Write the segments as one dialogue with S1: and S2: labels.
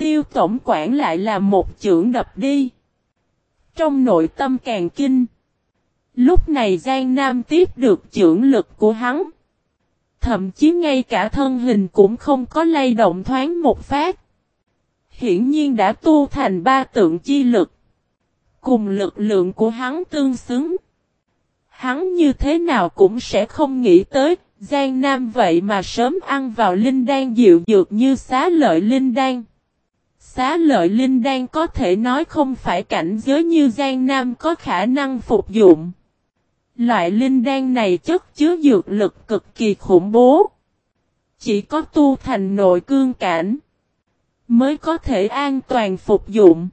S1: Tiêu tổng quản lại là một chưởng đập đi. Trong nội tâm càng kinh. Lúc này Giang Nam tiếp được chưởng lực của hắn. Thậm chí ngay cả thân hình cũng không có lay động thoáng một phát. Hiển nhiên đã tu thành ba tượng chi lực. Cùng lực lượng của hắn tương xứng. Hắn như thế nào cũng sẽ không nghĩ tới, Giang Nam vậy mà sớm ăn vào linh đan dịu dược như xá lợi linh đan. Xá lợi linh đan có thể nói không phải cảnh giới như Giang Nam có khả năng phục dụng. Loại linh đan này chất chứa dược lực cực kỳ khủng bố. Chỉ có tu thành nội cương cảnh mới có thể an toàn phục dụng.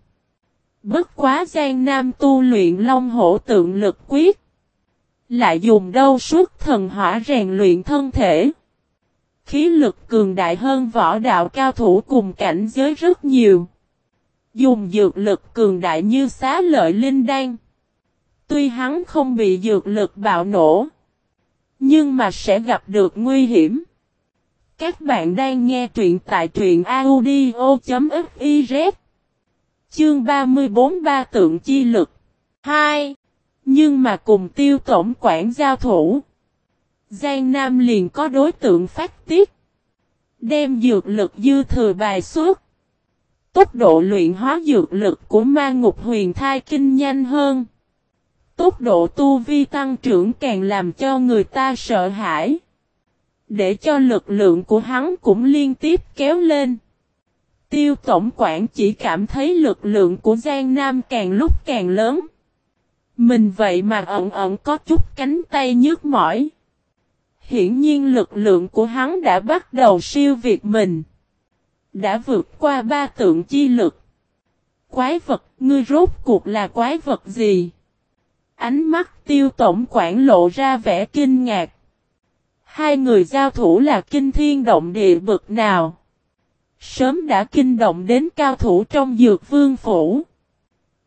S1: Bất quá Giang Nam tu luyện long hổ tượng lực quyết. Lại dùng đâu suốt thần hỏa rèn luyện thân thể. Khí lực cường đại hơn võ đạo cao thủ cùng cảnh giới rất nhiều. Dùng dược lực cường đại như xá lợi linh đan. Tuy hắn không bị dược lực bạo nổ. Nhưng mà sẽ gặp được nguy hiểm. Các bạn đang nghe truyện tại truyện audio.fiz Chương 34 Ba tượng chi lực 2. Nhưng mà cùng tiêu tổng quản giao thủ Giang Nam liền có đối tượng phát tiết Đem dược lực dư thừa bài suốt Tốc độ luyện hóa dược lực của ma ngục huyền thai kinh nhanh hơn Tốc độ tu vi tăng trưởng càng làm cho người ta sợ hãi để cho lực lượng của hắn cũng liên tiếp kéo lên. Tiêu tổng quản chỉ cảm thấy lực lượng của Giang Nam càng lúc càng lớn. Mình vậy mà ẩn ẩn có chút cánh tay nhức mỏi. Hiển nhiên lực lượng của hắn đã bắt đầu siêu việt mình. Đã vượt qua ba tượng chi lực. Quái vật, ngươi rốt cuộc là quái vật gì? Ánh mắt tiêu tổng quản lộ ra vẻ kinh ngạc. Hai người giao thủ là kinh thiên động địa bực nào. Sớm đã kinh động đến cao thủ trong dược vương phủ.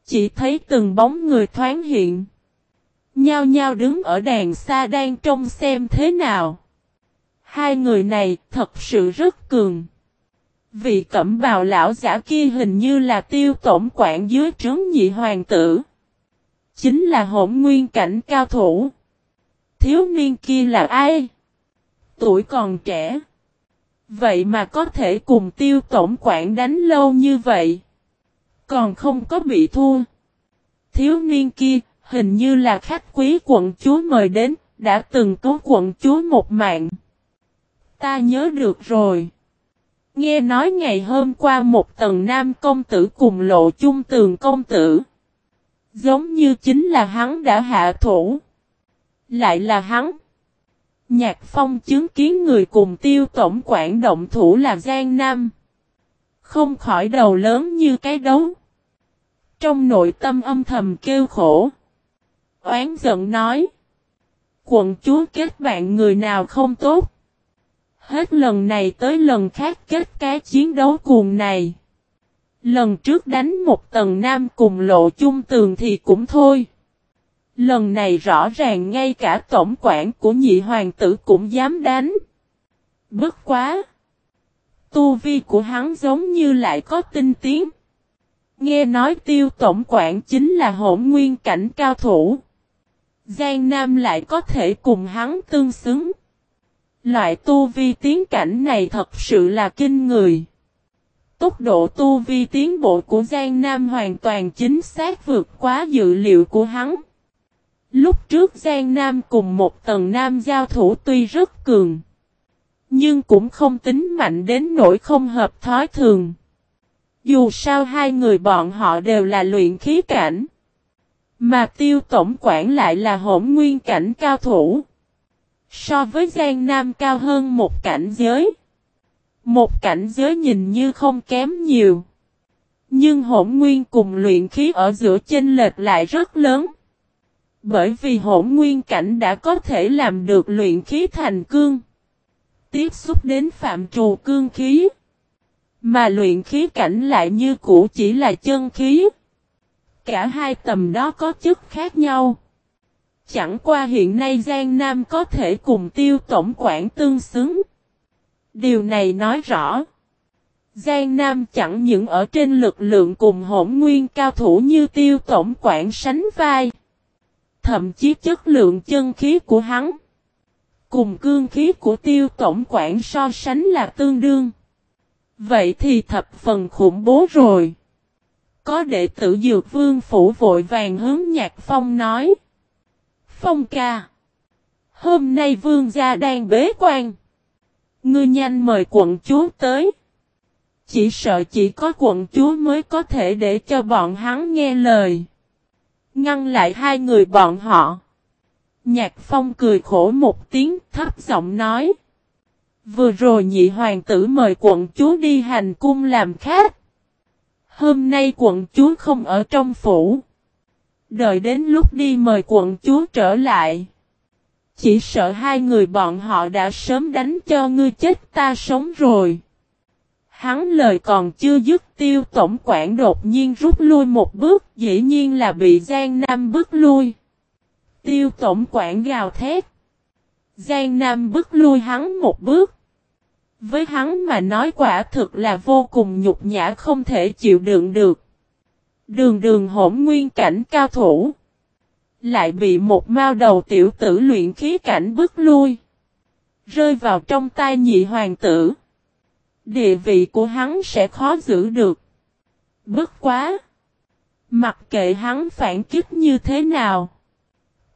S1: Chỉ thấy từng bóng người thoáng hiện. Nhao nhao đứng ở đàn xa đang trông xem thế nào. Hai người này thật sự rất cường. Vị cẩm bào lão giả kia hình như là tiêu tổng quản dưới trướng nhị hoàng tử. Chính là hỗn nguyên cảnh cao thủ. Thiếu niên kia là ai? tuổi còn trẻ. Vậy mà có thể cùng tiêu tổng quản đánh lâu như vậy. Còn không có bị thua. Thiếu niên kia, hình như là khách quý quận chúa mời đến, đã từng cứu quận chúa một mạng. Ta nhớ được rồi. Nghe nói ngày hôm qua một tầng nam công tử cùng lộ chung tường công tử. Giống như chính là hắn đã hạ thủ. Lại là hắn. Nhạc Phong chứng kiến người cùng tiêu tổng quản động thủ là Giang Nam. Không khỏi đầu lớn như cái đấu. Trong nội tâm âm thầm kêu khổ. Oán giận nói. Quận chúa kết bạn người nào không tốt. Hết lần này tới lần khác kết cái chiến đấu cuồng này. Lần trước đánh một tầng nam cùng lộ chung tường thì cũng thôi. Lần này rõ ràng ngay cả tổng quản của nhị hoàng tử cũng dám đánh. Bất quá! Tu vi của hắn giống như lại có tinh tiến. Nghe nói tiêu tổng quản chính là hỗn nguyên cảnh cao thủ. Giang Nam lại có thể cùng hắn tương xứng. Loại tu vi tiến cảnh này thật sự là kinh người. Tốc độ tu vi tiến bộ của Giang Nam hoàn toàn chính xác vượt quá dự liệu của hắn. Lúc trước Giang Nam cùng một tầng Nam giao thủ tuy rất cường. Nhưng cũng không tính mạnh đến nỗi không hợp thói thường. Dù sao hai người bọn họ đều là luyện khí cảnh. Mà tiêu tổng quản lại là hỗn nguyên cảnh cao thủ. So với Giang Nam cao hơn một cảnh giới. Một cảnh giới nhìn như không kém nhiều. Nhưng hỗn nguyên cùng luyện khí ở giữa chênh lệch lại rất lớn. Bởi vì hỗn nguyên cảnh đã có thể làm được luyện khí thành cương. Tiếp xúc đến phạm trù cương khí. Mà luyện khí cảnh lại như cũ chỉ là chân khí. Cả hai tầm đó có chức khác nhau. Chẳng qua hiện nay Giang Nam có thể cùng tiêu tổng quản tương xứng. Điều này nói rõ. Giang Nam chẳng những ở trên lực lượng cùng hỗn nguyên cao thủ như tiêu tổng quản sánh vai. Thậm chí chất lượng chân khí của hắn. Cùng cương khí của tiêu tổng quản so sánh là tương đương. Vậy thì thập phần khủng bố rồi. Có đệ tử Dược Vương Phủ vội vàng hướng Nhạc Phong nói. Phong ca. Hôm nay Vương gia đang bế quan. Ngươi nhanh mời quận chúa tới. Chỉ sợ chỉ có quận chúa mới có thể để cho bọn hắn nghe lời. Ngăn lại hai người bọn họ. Nhạc Phong cười khổ một tiếng, thấp giọng nói. Vừa rồi nhị hoàng tử mời quận chúa đi hành cung làm khách. Hôm nay quận chúa không ở trong phủ. Đợi đến lúc đi mời quận chúa trở lại. Chỉ sợ hai người bọn họ đã sớm đánh cho ngươi chết ta sống rồi. Hắn lời còn chưa dứt tiêu tổng quản đột nhiên rút lui một bước, dĩ nhiên là bị Giang Nam bước lui. Tiêu tổng quản gào thét. Giang Nam bước lui hắn một bước. Với hắn mà nói quả thực là vô cùng nhục nhã không thể chịu đựng được. Đường đường hỗn nguyên cảnh cao thủ. Lại bị một mao đầu tiểu tử luyện khí cảnh bước lui. Rơi vào trong tay nhị hoàng tử. Địa vị của hắn sẽ khó giữ được. Bất quá. Mặc kệ hắn phản kích như thế nào.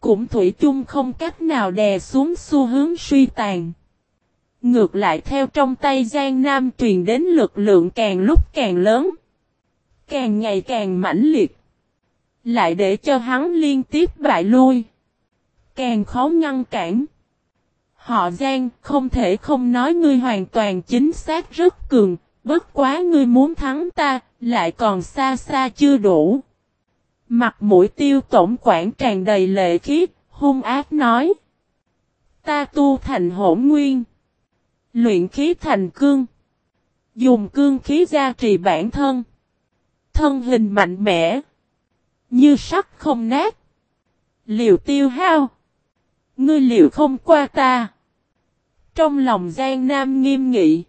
S1: Cũng thủy chung không cách nào đè xuống xu hướng suy tàn. Ngược lại theo trong tay Giang Nam truyền đến lực lượng càng lúc càng lớn. Càng ngày càng mãnh liệt. Lại để cho hắn liên tiếp bại lui. Càng khó ngăn cản. Họ Giang không thể không nói ngươi hoàn toàn chính xác rất cường. Bất quá ngươi muốn thắng ta, lại còn xa xa chưa đủ. Mặt mũi tiêu tổng quản tràn đầy lệ khí, hung ác nói. Ta tu thành hỗn nguyên. Luyện khí thành cương. Dùng cương khí gia trì bản thân. Thân hình mạnh mẽ. Như sắt không nát. Liều tiêu hao. Ngươi liều không qua ta. Trong lòng Giang Nam nghiêm nghị.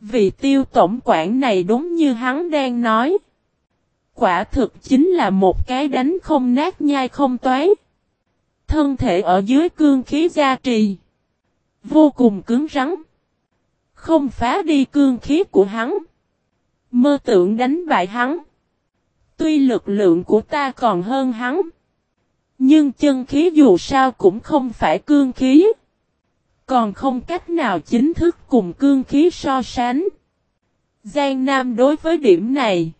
S1: Vì tiêu tổng quản này đúng như hắn đang nói. Quả thực chính là một cái đánh không nát nhai không toái. Thân thể ở dưới cương khí gia trì. Vô cùng cứng rắn. Không phá đi cương khí của hắn. Mơ tưởng đánh bại hắn. Tuy lực lượng của ta còn hơn hắn. Nhưng chân khí dù sao cũng không phải cương khí. Còn không cách nào chính thức cùng cương khí so sánh. Giang Nam đối với điểm này.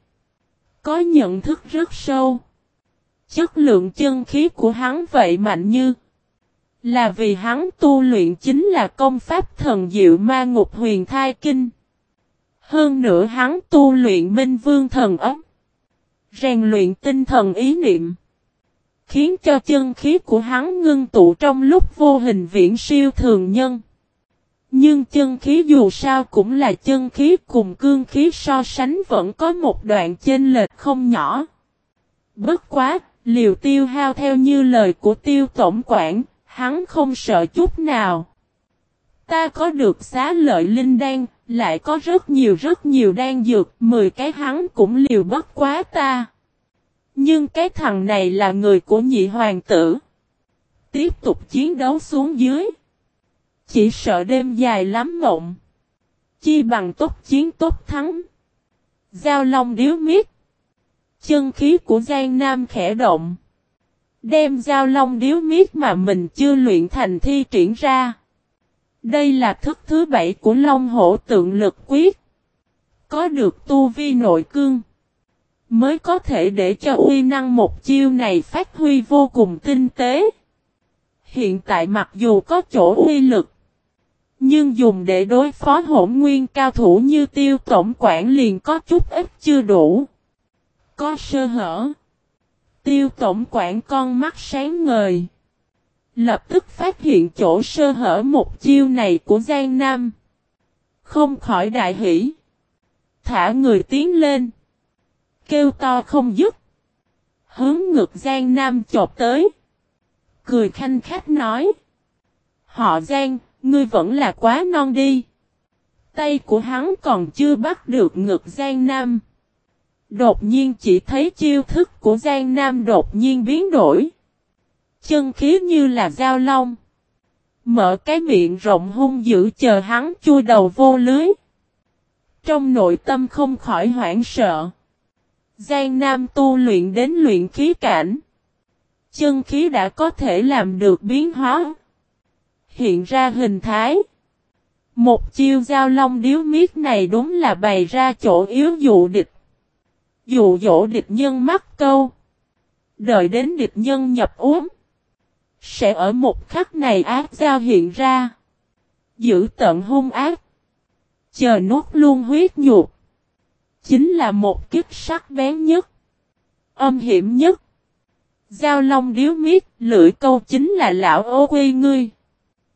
S1: Có nhận thức rất sâu. Chất lượng chân khí của hắn vậy mạnh như. Là vì hắn tu luyện chính là công pháp thần diệu ma ngục huyền thai kinh. Hơn nữa hắn tu luyện minh vương thần ấm. Rèn luyện tinh thần ý niệm. Khiến cho chân khí của hắn ngưng tụ trong lúc vô hình viễn siêu thường nhân. Nhưng chân khí dù sao cũng là chân khí cùng cương khí so sánh vẫn có một đoạn chênh lệch không nhỏ. Bất quá, liều tiêu hao theo như lời của tiêu tổng quản, hắn không sợ chút nào. Ta có được xá lợi linh đan, lại có rất nhiều rất nhiều đan dược, 10 cái hắn cũng liều bất quá ta. Nhưng cái thằng này là người của nhị hoàng tử. Tiếp tục chiến đấu xuống dưới. Chỉ sợ đêm dài lắm mộng. Chi bằng tốt chiến tốt thắng. Giao long điếu miết. Chân khí của Giang Nam khẽ động. Đem giao long điếu miết mà mình chưa luyện thành thi triển ra. Đây là thức thứ bảy của Long Hổ tượng lực quyết. Có được tu vi nội cương. Mới có thể để cho uy năng một chiêu này phát huy vô cùng tinh tế. Hiện tại mặc dù có chỗ uy lực. Nhưng dùng để đối phó hỗn nguyên cao thủ như tiêu tổng quản liền có chút ít chưa đủ. Có sơ hở. Tiêu tổng quản con mắt sáng ngời. Lập tức phát hiện chỗ sơ hở một chiêu này của Giang Nam. Không khỏi đại hỷ. Thả người tiến lên. Kêu to không dứt. Hướng ngực Giang Nam chộp tới. Cười khanh khách nói. Họ Giang, ngươi vẫn là quá non đi. Tay của hắn còn chưa bắt được ngực Giang Nam. Đột nhiên chỉ thấy chiêu thức của Giang Nam đột nhiên biến đổi. Chân khí như là dao long. Mở cái miệng rộng hung dữ chờ hắn chui đầu vô lưới. Trong nội tâm không khỏi hoảng sợ. Giang Nam tu luyện đến luyện khí cảnh. Chân khí đã có thể làm được biến hóa. Hiện ra hình thái. Một chiêu giao long điếu miết này đúng là bày ra chỗ yếu dụ địch. Dụ dỗ địch nhân mắc câu. Đợi đến địch nhân nhập uống. Sẽ ở một khắc này ác giao hiện ra. Giữ tận hung ác. Chờ nuốt luôn huyết nhục. Chính là một kiếp sắc bén nhất. Âm hiểm nhất. Giao long điếu miết, lưỡi câu chính là lão ô quy ngươi.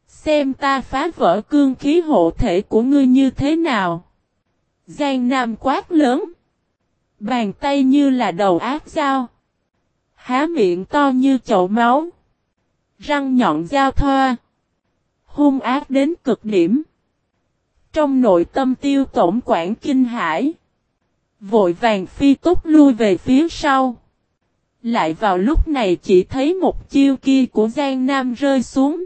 S1: Xem ta phá vỡ cương khí hộ thể của ngươi như thế nào. Giang Nam quát lớn. Bàn tay như là đầu ác dao. Há miệng to như chậu máu. Răng nhọn dao thoa. Hung ác đến cực điểm. Trong nội tâm tiêu tổng quản kinh hải. Vội vàng phi túc lui về phía sau. Lại vào lúc này chỉ thấy một chiêu kia của Giang Nam rơi xuống.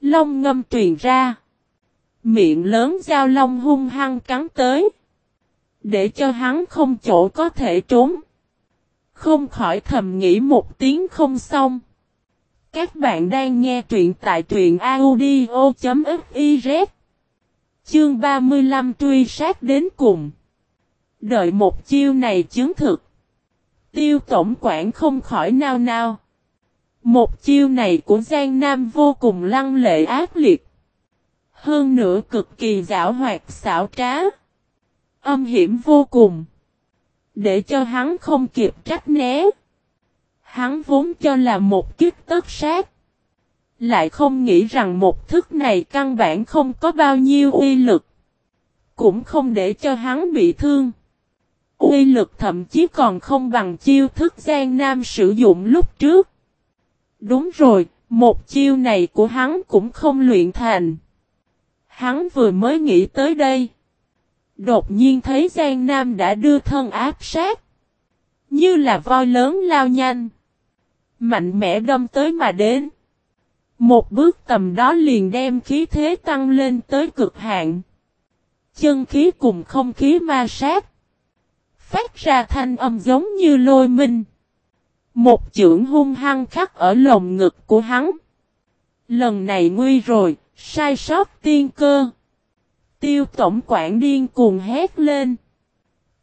S1: Long ngâm truyền ra. Miệng lớn dao long hung hăng cắn tới. Để cho hắn không chỗ có thể trốn. Không khỏi thầm nghĩ một tiếng không xong. Các bạn đang nghe truyện tại truyện audio.fiz. Chương 35 truy sát đến cùng. Đợi một chiêu này chứng thực. Tiêu tổng quản không khỏi nao nao. Một chiêu này của Giang Nam vô cùng lăng lệ ác liệt. Hơn nữa cực kỳ giảo hoạt xảo trá. Âm hiểm vô cùng. Để cho hắn không kịp trách né. Hắn vốn cho là một kiếp tất sát. Lại không nghĩ rằng một thức này căn bản không có bao nhiêu uy lực. Cũng không để cho hắn bị thương. Uy lực thậm chí còn không bằng chiêu thức Giang Nam sử dụng lúc trước. Đúng rồi, một chiêu này của hắn cũng không luyện thành. Hắn vừa mới nghĩ tới đây. Đột nhiên thấy Giang Nam đã đưa thân áp sát. Như là voi lớn lao nhanh. Mạnh mẽ đâm tới mà đến. Một bước tầm đó liền đem khí thế tăng lên tới cực hạn. Chân khí cùng không khí ma sát. Phát ra thanh âm giống như lôi minh. Một chưởng hung hăng khắc ở lồng ngực của hắn. Lần này nguy rồi, sai sót tiên cơ. Tiêu tổng quản điên cuồng hét lên.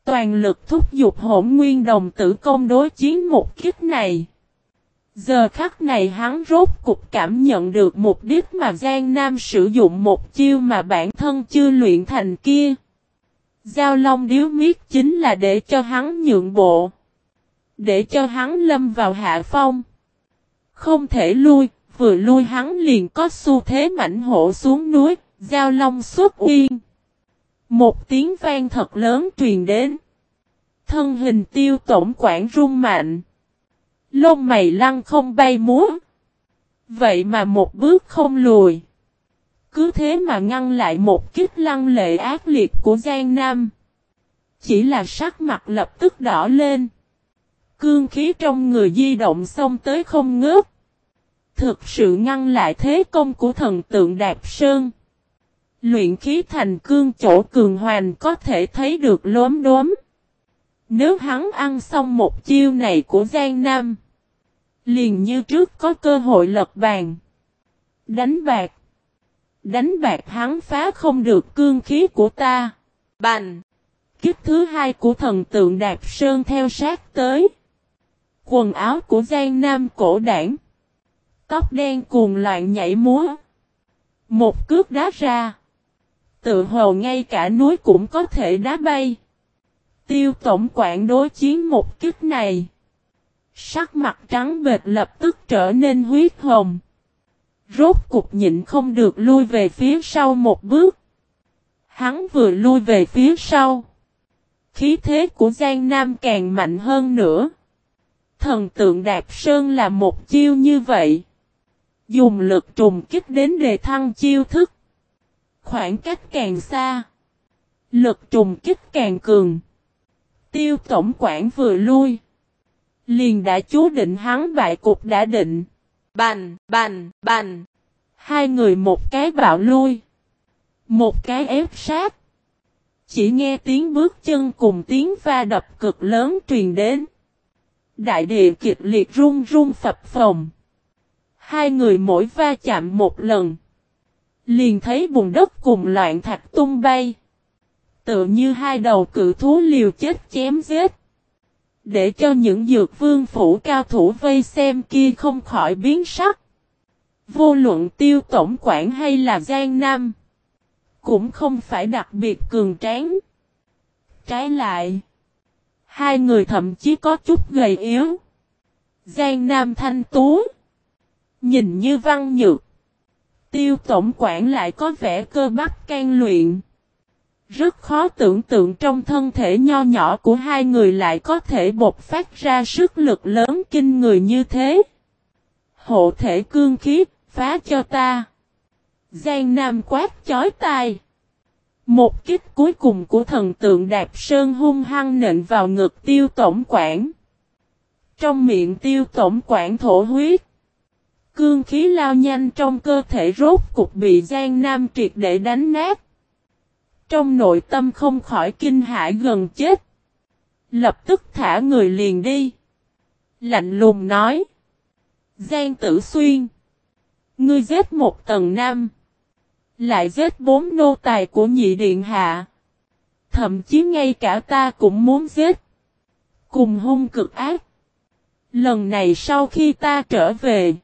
S1: Toàn lực thúc giục hỗn nguyên đồng tử công đối chiến một kích này. Giờ khắc này hắn rốt cục cảm nhận được mục đích mà Giang Nam sử dụng một chiêu mà bản thân chưa luyện thành kia. Giao Long điếu miết chính là để cho hắn nhượng bộ. Để cho hắn lâm vào hạ phong. Không thể lui, vừa lui hắn liền có xu thế mảnh hộ xuống núi, Giao Long xuất uyên. Một tiếng vang thật lớn truyền đến. Thân hình tiêu tổng quản rung mạnh. Lông mày lăng không bay múa. Vậy mà một bước không lùi. Cứ thế mà ngăn lại một kích lăng lệ ác liệt của Giang Nam. Chỉ là sắc mặt lập tức đỏ lên. Cương khí trong người di động xông tới không ngớt. Thực sự ngăn lại thế công của thần tượng Đạp Sơn. Luyện khí thành cương chỗ cường hoàn có thể thấy được lốm đốm. Nếu hắn ăn xong một chiêu này của Giang Nam. Liền như trước có cơ hội lật bàn. Đánh bạc. Đánh bạc hắn phá không được cương khí của ta. Bành. Kiếp thứ hai của thần tượng Đạp Sơn theo sát tới. Quần áo của Giang Nam cổ đảng. Tóc đen cuồng loạn nhảy múa. Một cước đá ra. Tự hồ ngay cả núi cũng có thể đá bay. Tiêu tổng quản đối chiến một kích này. Sắc mặt trắng bệt lập tức trở nên huyết hồng. Rốt cục nhịn không được lui về phía sau một bước. Hắn vừa lui về phía sau. Khí thế của Giang Nam càng mạnh hơn nữa. Thần tượng Đạp Sơn là một chiêu như vậy. Dùng lực trùng kích đến đề thăng chiêu thức. Khoảng cách càng xa. Lực trùng kích càng cường. Tiêu tổng quản vừa lui. Liền đã chú định hắn bại cục đã định. Bành, bành, bành. Hai người một cái bạo lui. Một cái ép sát. Chỉ nghe tiếng bước chân cùng tiếng va đập cực lớn truyền đến. Đại địa kịch liệt rung rung phập phồng. Hai người mỗi va chạm một lần. Liền thấy bùn đất cùng loạn thạch tung bay. Tự như hai đầu cự thú liều chết chém giết. Để cho những dược vương phủ cao thủ vây xem kia không khỏi biến sắc. Vô luận tiêu tổng quản hay là Giang Nam. Cũng không phải đặc biệt cường tráng. Trái lại. Hai người thậm chí có chút gầy yếu. Giang Nam thanh tú. Nhìn như văn nhược. Tiêu tổng quản lại có vẻ cơ bắp can luyện. Rất khó tưởng tượng trong thân thể nho nhỏ của hai người lại có thể bộc phát ra sức lực lớn kinh người như thế. Hộ thể cương khiếp, phá cho ta. Giang Nam quát chói tai. Một kích cuối cùng của thần tượng Đạp Sơn hung hăng nện vào ngực tiêu tổng quản. Trong miệng tiêu tổng quản thổ huyết. Cương khí lao nhanh trong cơ thể rốt cục bị Giang Nam triệt để đánh nát. Trong nội tâm không khỏi kinh hãi gần chết. Lập tức thả người liền đi. Lạnh lùng nói. Giang tử xuyên. Ngươi giết một tầng nam. Lại giết bốn nô tài của nhị điện hạ. Thậm chí ngay cả ta cũng muốn giết. Cùng hung cực ác. Lần này sau khi ta trở về.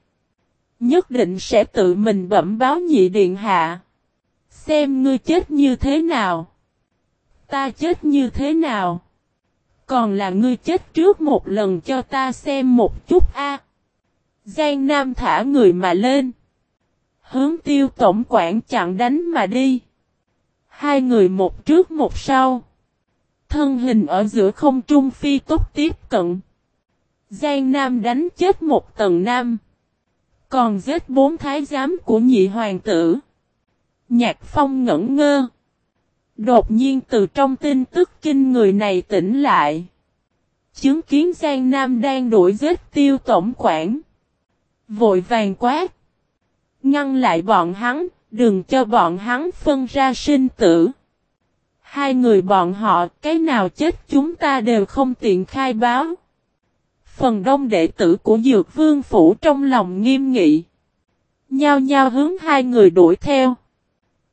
S1: Nhất định sẽ tự mình bẩm báo nhị điện hạ. Xem ngươi chết như thế nào. Ta chết như thế nào. Còn là ngươi chết trước một lần cho ta xem một chút a. Giang Nam thả người mà lên. Hướng tiêu tổng quản chặn đánh mà đi. Hai người một trước một sau. Thân hình ở giữa không trung phi tốt tiếp cận. Giang Nam đánh chết một tầng nam. Còn giết bốn thái giám của nhị hoàng tử. Nhạc phong ngẩn ngơ. Đột nhiên từ trong tin tức kinh người này tỉnh lại. Chứng kiến Giang Nam đang đuổi giết tiêu tổng quản. Vội vàng quát. Ngăn lại bọn hắn, đừng cho bọn hắn phân ra sinh tử. Hai người bọn họ, cái nào chết chúng ta đều không tiện khai báo. Phần đông đệ tử của Dược Vương Phủ trong lòng nghiêm nghị. Nhao nhao hướng hai người đuổi theo.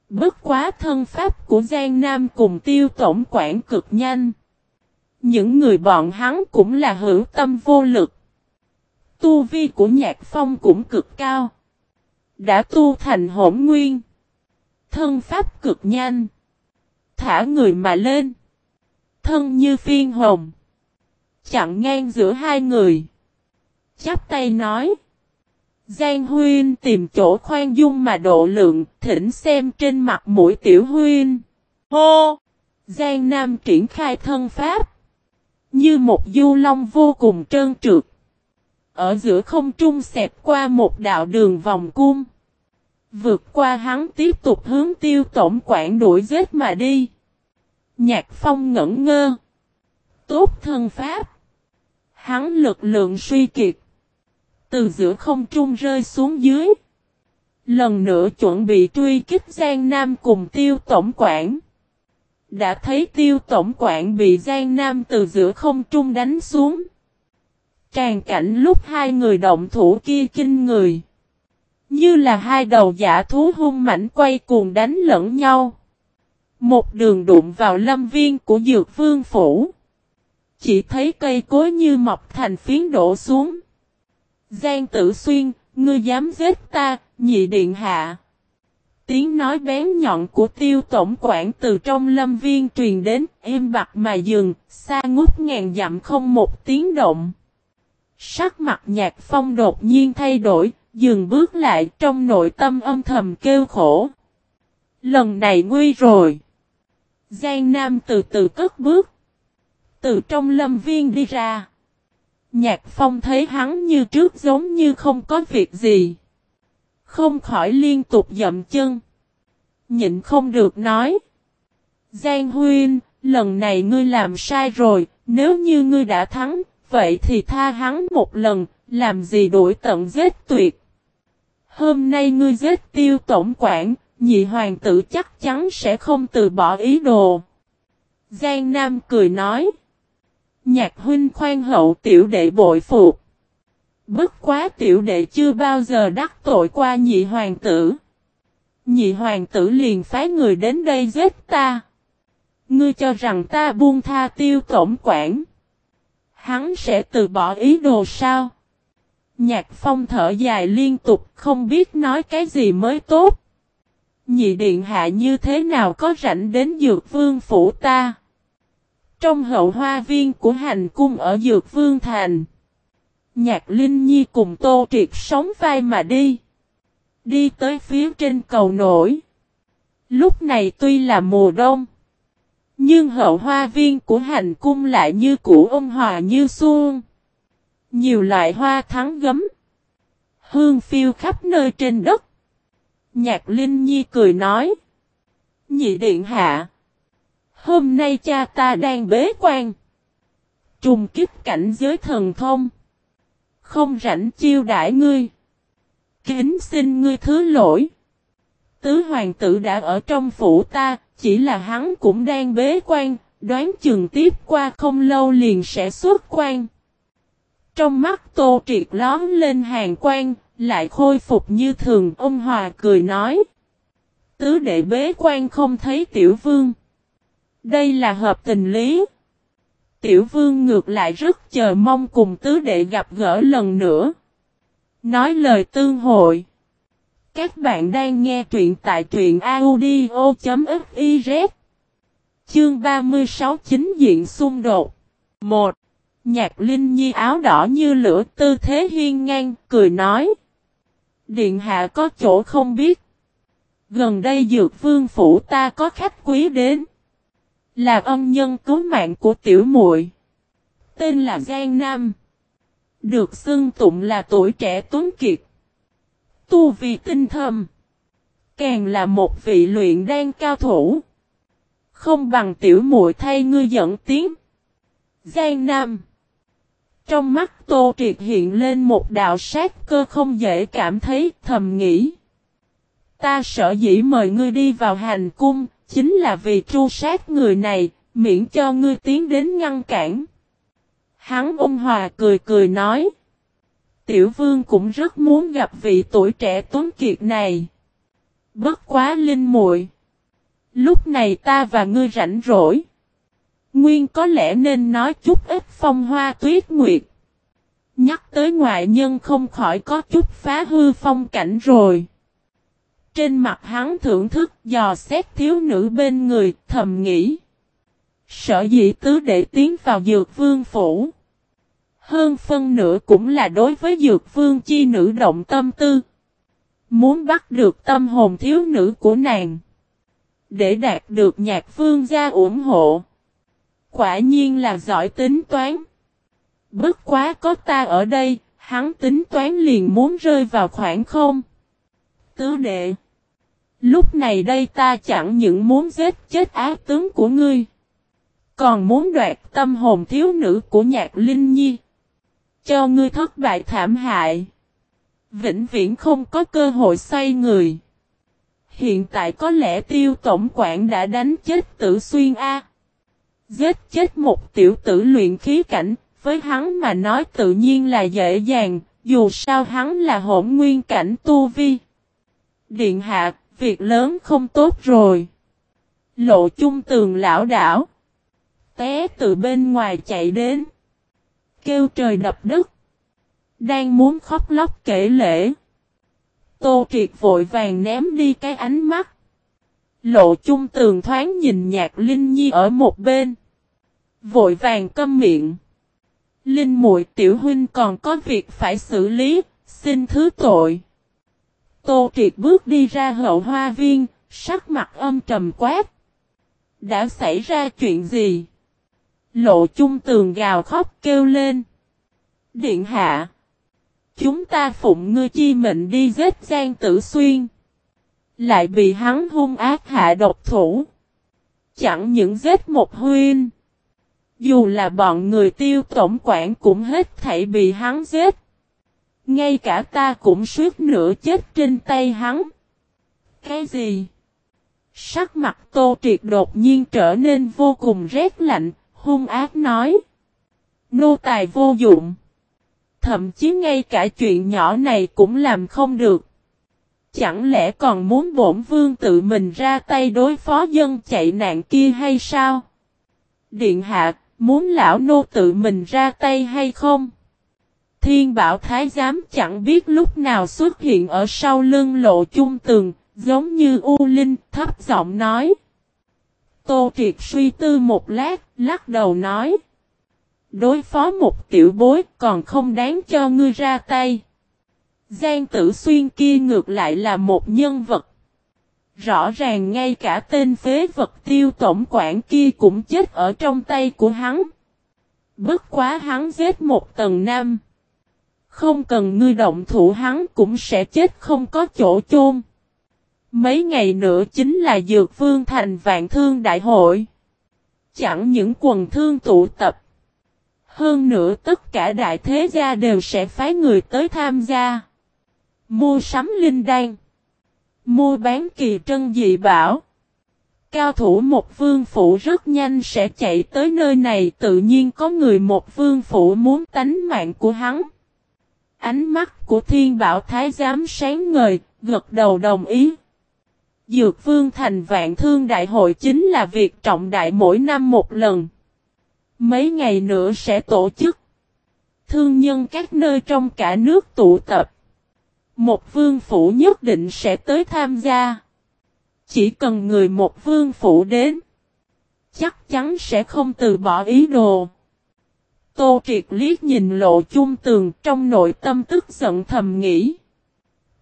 S1: Bất quá thân pháp của Giang Nam cùng tiêu tổng quản cực nhanh. Những người bọn hắn cũng là hữu tâm vô lực. Tu vi của nhạc phong cũng cực cao. Đã tu thành hỗn nguyên. Thân pháp cực nhanh. Thả người mà lên. Thân như phiên hồng. Chặn ngang giữa hai người. Chắp tay nói. Giang Huyên tìm chỗ khoan dung mà độ lượng, thỉnh xem trên mặt mũi tiểu Huyên. Hô! Giang Nam triển khai thân pháp. Như một du long vô cùng trơn trượt. Ở giữa không trung xẹp qua một đạo đường vòng cung. Vượt qua hắn tiếp tục hướng tiêu tổng quản đuổi giết mà đi. Nhạc phong ngẩn ngơ. Tốt thân pháp. Hắn lực lượng suy kiệt. Từ giữa không trung rơi xuống dưới. Lần nữa chuẩn bị truy kích Giang Nam cùng tiêu tổng quản. Đã thấy tiêu tổng quản bị Giang Nam từ giữa không trung đánh xuống. Tràn cảnh lúc hai người động thủ kia kinh người. Như là hai đầu giả thú hung mảnh quay cuồng đánh lẫn nhau. Một đường đụng vào lâm viên của dược vương phủ. Chỉ thấy cây cối như mọc thành phiến đổ xuống. Giang tử xuyên, ngươi dám giết ta, nhị điện hạ. Tiếng nói bén nhọn của tiêu tổng quản từ trong lâm viên truyền đến, im bặt mà dừng, xa ngút ngàn dặm không một tiếng động. Sắc mặt nhạc phong đột nhiên thay đổi, dừng bước lại trong nội tâm âm thầm kêu khổ. Lần này nguy rồi. Giang Nam từ từ cất bước. Từ trong lâm viên đi ra. Nhạc phong thấy hắn như trước giống như không có việc gì. Không khỏi liên tục dậm chân. Nhịn không được nói. Giang Huyên, lần này ngươi làm sai rồi, nếu như ngươi đã thắng, vậy thì tha hắn một lần, làm gì đuổi tận giết tuyệt. Hôm nay ngươi giết tiêu tổng quản, nhị hoàng tử chắc chắn sẽ không từ bỏ ý đồ. Giang Nam cười nói. Nhạc huynh khoan hậu tiểu đệ bội phục. Bất quá tiểu đệ chưa bao giờ đắc tội qua nhị hoàng tử. Nhị hoàng tử liền phái người đến đây giết ta. Ngươi cho rằng ta buông tha tiêu tổng quản. Hắn sẽ từ bỏ ý đồ sao? Nhạc phong thở dài liên tục, không biết nói cái gì mới tốt. Nhị điện hạ như thế nào có rảnh đến dược vương phủ ta? Trong hậu hoa viên của hành cung ở dược vương thành. Nhạc Linh Nhi cùng Tô Triệt sống vai mà đi. Đi tới phía trên cầu nổi. Lúc này tuy là mùa đông. Nhưng hậu hoa viên của hành cung lại như củ ông hòa như xuông. Nhiều loại hoa thắng gấm. Hương phiêu khắp nơi trên đất. Nhạc Linh Nhi cười nói. Nhị điện hạ. Hôm nay cha ta đang bế quan. Trùng kích cảnh giới thần thông. Không rảnh chiêu đãi ngươi. Kính xin ngươi thứ lỗi. Tứ hoàng tử đã ở trong phủ ta, chỉ là hắn cũng đang bế quan, đoán chừng tiếp qua không lâu liền sẽ xuất quan. Trong mắt Tô Triệt lón lên hàng quan, lại khôi phục như thường, ông Hòa cười nói. Tứ đệ bế quan không thấy tiểu vương. Đây là hợp tình lý. Tiểu vương ngược lại rất chờ mong cùng tứ đệ gặp gỡ lần nữa. Nói lời tương hội. Các bạn đang nghe truyện tại truyện audio.fiz. Chương 36 chính diện xung đột. 1. Nhạc Linh Nhi áo đỏ như lửa tư thế hiên ngang, cười nói. Điện hạ có chỗ không biết. Gần đây dược vương phủ ta có khách quý đến. Là ân nhân cứu mạng của tiểu muội Tên là Giang Nam. Được xưng tụng là tuổi trẻ tuấn kiệt. Tu vì tinh thầm. Càng là một vị luyện đan cao thủ. Không bằng tiểu muội thay ngươi dẫn tiếng. Giang Nam. Trong mắt Tô Triệt hiện lên một đạo sát cơ không dễ cảm thấy thầm nghĩ. Ta sợ dĩ mời ngươi đi vào hành cung, chính là vì tru sát người này, miễn cho ngươi tiến đến ngăn cản. Hắn ôn hòa cười cười nói. Tiểu vương cũng rất muốn gặp vị tuổi trẻ tuấn kiệt này. Bất quá linh muội. Lúc này ta và ngươi rảnh rỗi. Nguyên có lẽ nên nói chút ít phong hoa tuyết nguyệt. Nhắc tới ngoại nhân không khỏi có chút phá hư phong cảnh rồi. Trên mặt hắn thưởng thức dò xét thiếu nữ bên người thầm nghĩ. Sợ dĩ tứ để tiến vào dược vương phủ. Hơn phân nửa cũng là đối với dược vương chi nữ động tâm tư. Muốn bắt được tâm hồn thiếu nữ của nàng. Để đạt được nhạc vương gia ủng hộ. Quả nhiên là giỏi tính toán. Bất quá có ta ở đây, hắn tính toán liền muốn rơi vào khoảng không. Tứ đệ. Lúc này đây ta chẳng những muốn giết chết ác tướng của ngươi. Còn muốn đoạt tâm hồn thiếu nữ của nhạc linh nhi. Cho ngươi thất bại thảm hại. Vĩnh viễn không có cơ hội xoay người. Hiện tại có lẽ tiêu tổng quản đã đánh chết tử xuyên A. Giết chết một tiểu tử luyện khí cảnh, với hắn mà nói tự nhiên là dễ dàng, dù sao hắn là hỗn nguyên cảnh tu vi. Điện hạ, việc lớn không tốt rồi. Lộ chung tường lão đảo. Té từ bên ngoài chạy đến. Kêu trời đập đất. Đang muốn khóc lóc kể lễ. Tô triệt vội vàng ném đi cái ánh mắt. Lộ chung tường thoáng nhìn nhạc Linh Nhi ở một bên. Vội vàng câm miệng. Linh muội tiểu huynh còn có việc phải xử lý, xin thứ tội. Tô Triệt bước đi ra hậu hoa viên, sắc mặt âm trầm quát. Đã xảy ra chuyện gì? Lộ chung tường gào khóc kêu lên. Điện hạ. Chúng ta phụng ngươi chi mệnh đi giết Giang Tử Xuyên. Lại bị hắn hung ác hạ độc thủ. chẳng những giết một huynh. Dù là bọn người tiêu tổng quản cũng hết thảy bị hắn giết. Ngay cả ta cũng suýt nữa chết trên tay hắn. Cái gì? Sắc mặt tô triệt đột nhiên trở nên vô cùng rét lạnh, hung ác nói. Nô tài vô dụng. Thậm chí ngay cả chuyện nhỏ này cũng làm không được. Chẳng lẽ còn muốn bổn vương tự mình ra tay đối phó dân chạy nạn kia hay sao? Điện hạ, muốn lão nô tự mình ra tay hay không? Thiên bảo thái giám chẳng biết lúc nào xuất hiện ở sau lưng lộ chung tường, giống như U Linh thấp giọng nói. Tô Triệt suy tư một lát, lắc đầu nói. Đối phó một tiểu bối còn không đáng cho ngươi ra tay. Giang tử xuyên kia ngược lại là một nhân vật. Rõ ràng ngay cả tên phế vật tiêu tổng quản kia cũng chết ở trong tay của hắn. Bất quá hắn giết một tầng năm. Không cần ngươi động thủ hắn cũng sẽ chết không có chỗ chôn. Mấy ngày nữa chính là Dược Vương Thành Vạn Thương Đại Hội. Chẳng những quần thương tụ tập. Hơn nữa tất cả đại thế gia đều sẽ phái người tới tham gia. Mua sắm linh đan. Mua bán kỳ trân dị bảo. Cao thủ một vương phủ rất nhanh sẽ chạy tới nơi này, tự nhiên có người một vương phủ muốn tánh mạng của hắn. Ánh mắt của thiên bảo thái giám sáng ngời, gật đầu đồng ý. Dược vương thành vạn thương đại hội chính là việc trọng đại mỗi năm một lần. Mấy ngày nữa sẽ tổ chức. Thương nhân các nơi trong cả nước tụ tập. Một vương phủ nhất định sẽ tới tham gia. Chỉ cần người một vương phủ đến. Chắc chắn sẽ không từ bỏ ý đồ. Tô Triệt liếc nhìn lộ chung tường trong nội tâm tức giận thầm nghĩ.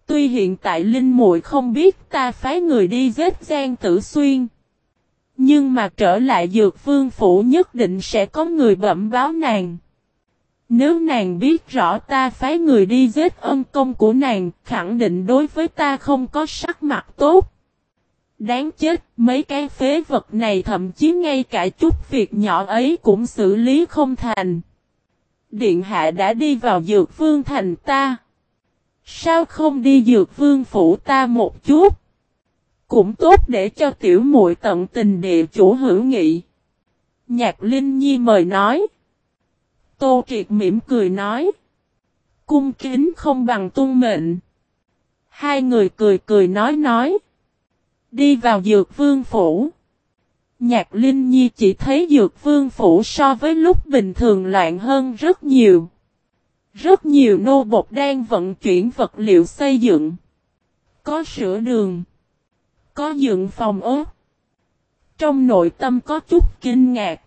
S1: Tuy hiện tại Linh muội không biết ta phái người đi giết Giang Tử Xuyên. Nhưng mà trở lại dược vương phủ nhất định sẽ có người bẩm báo nàng. Nếu nàng biết rõ ta phái người đi giết ân công của nàng, khẳng định đối với ta không có sắc mặt tốt. Đáng chết, mấy cái phế vật này thậm chí ngay cả chút việc nhỏ ấy cũng xử lý không thành. Điện hạ đã đi vào dược vương thành ta. Sao không đi dược vương phủ ta một chút? Cũng tốt để cho tiểu muội tận tình địa chủ hữu nghị. Nhạc Linh Nhi mời nói. Tô Triệt mỉm cười nói. Cung kính không bằng tung mệnh. Hai người cười cười nói nói. Đi vào dược vương phủ. Nhạc Linh Nhi chỉ thấy dược vương phủ so với lúc bình thường loạn hơn rất nhiều. Rất nhiều nô bột đang vận chuyển vật liệu xây dựng. Có sửa đường. Có dựng phòng ốt. Trong nội tâm có chút kinh ngạc.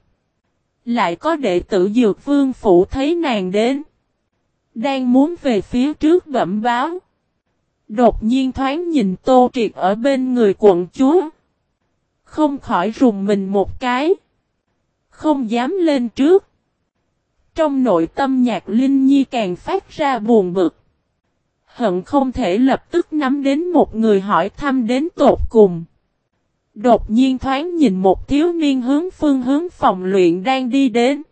S1: Lại có đệ tử Dược Vương Phủ thấy nàng đến. Đang muốn về phía trước bẩm báo. Đột nhiên thoáng nhìn Tô Triệt ở bên người quận chúa. Không khỏi rùng mình một cái. Không dám lên trước. Trong nội tâm nhạc Linh Nhi càng phát ra buồn bực. Hận không thể lập tức nắm đến một người hỏi thăm đến tột cùng. Đột nhiên thoáng nhìn một thiếu niên hướng phương hướng phòng luyện đang đi đến.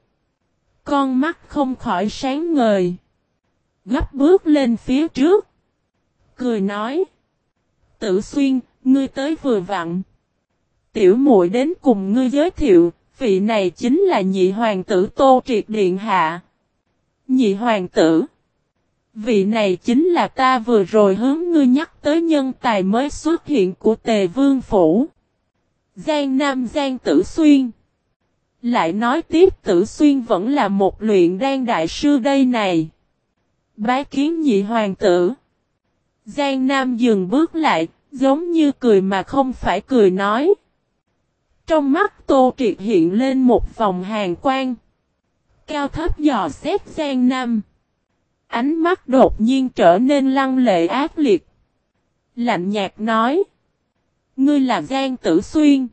S1: Con mắt không khỏi sáng ngời. Gấp bước lên phía trước. Cười nói. Tử xuyên, ngươi tới vừa vặn. Tiểu muội đến cùng ngươi giới thiệu, vị này chính là nhị hoàng tử Tô Triệt Điện Hạ. Nhị hoàng tử. Vị này chính là ta vừa rồi hướng ngươi nhắc tới nhân tài mới xuất hiện của Tề Vương Phủ. Giang Nam Giang Tử Xuyên. Lại nói tiếp Tử Xuyên vẫn là một luyện đan đại sư đây này. Bái kiến nhị hoàng tử. Giang Nam dừng bước lại, giống như cười mà không phải cười nói. Trong mắt Tô Triệt hiện lên một vòng hàng quang. Cao thấp dò xét Giang Nam. Ánh mắt đột nhiên trở nên lăng lệ ác liệt. Lạnh nhạt nói. Ngươi là Giang Tử Xuyên.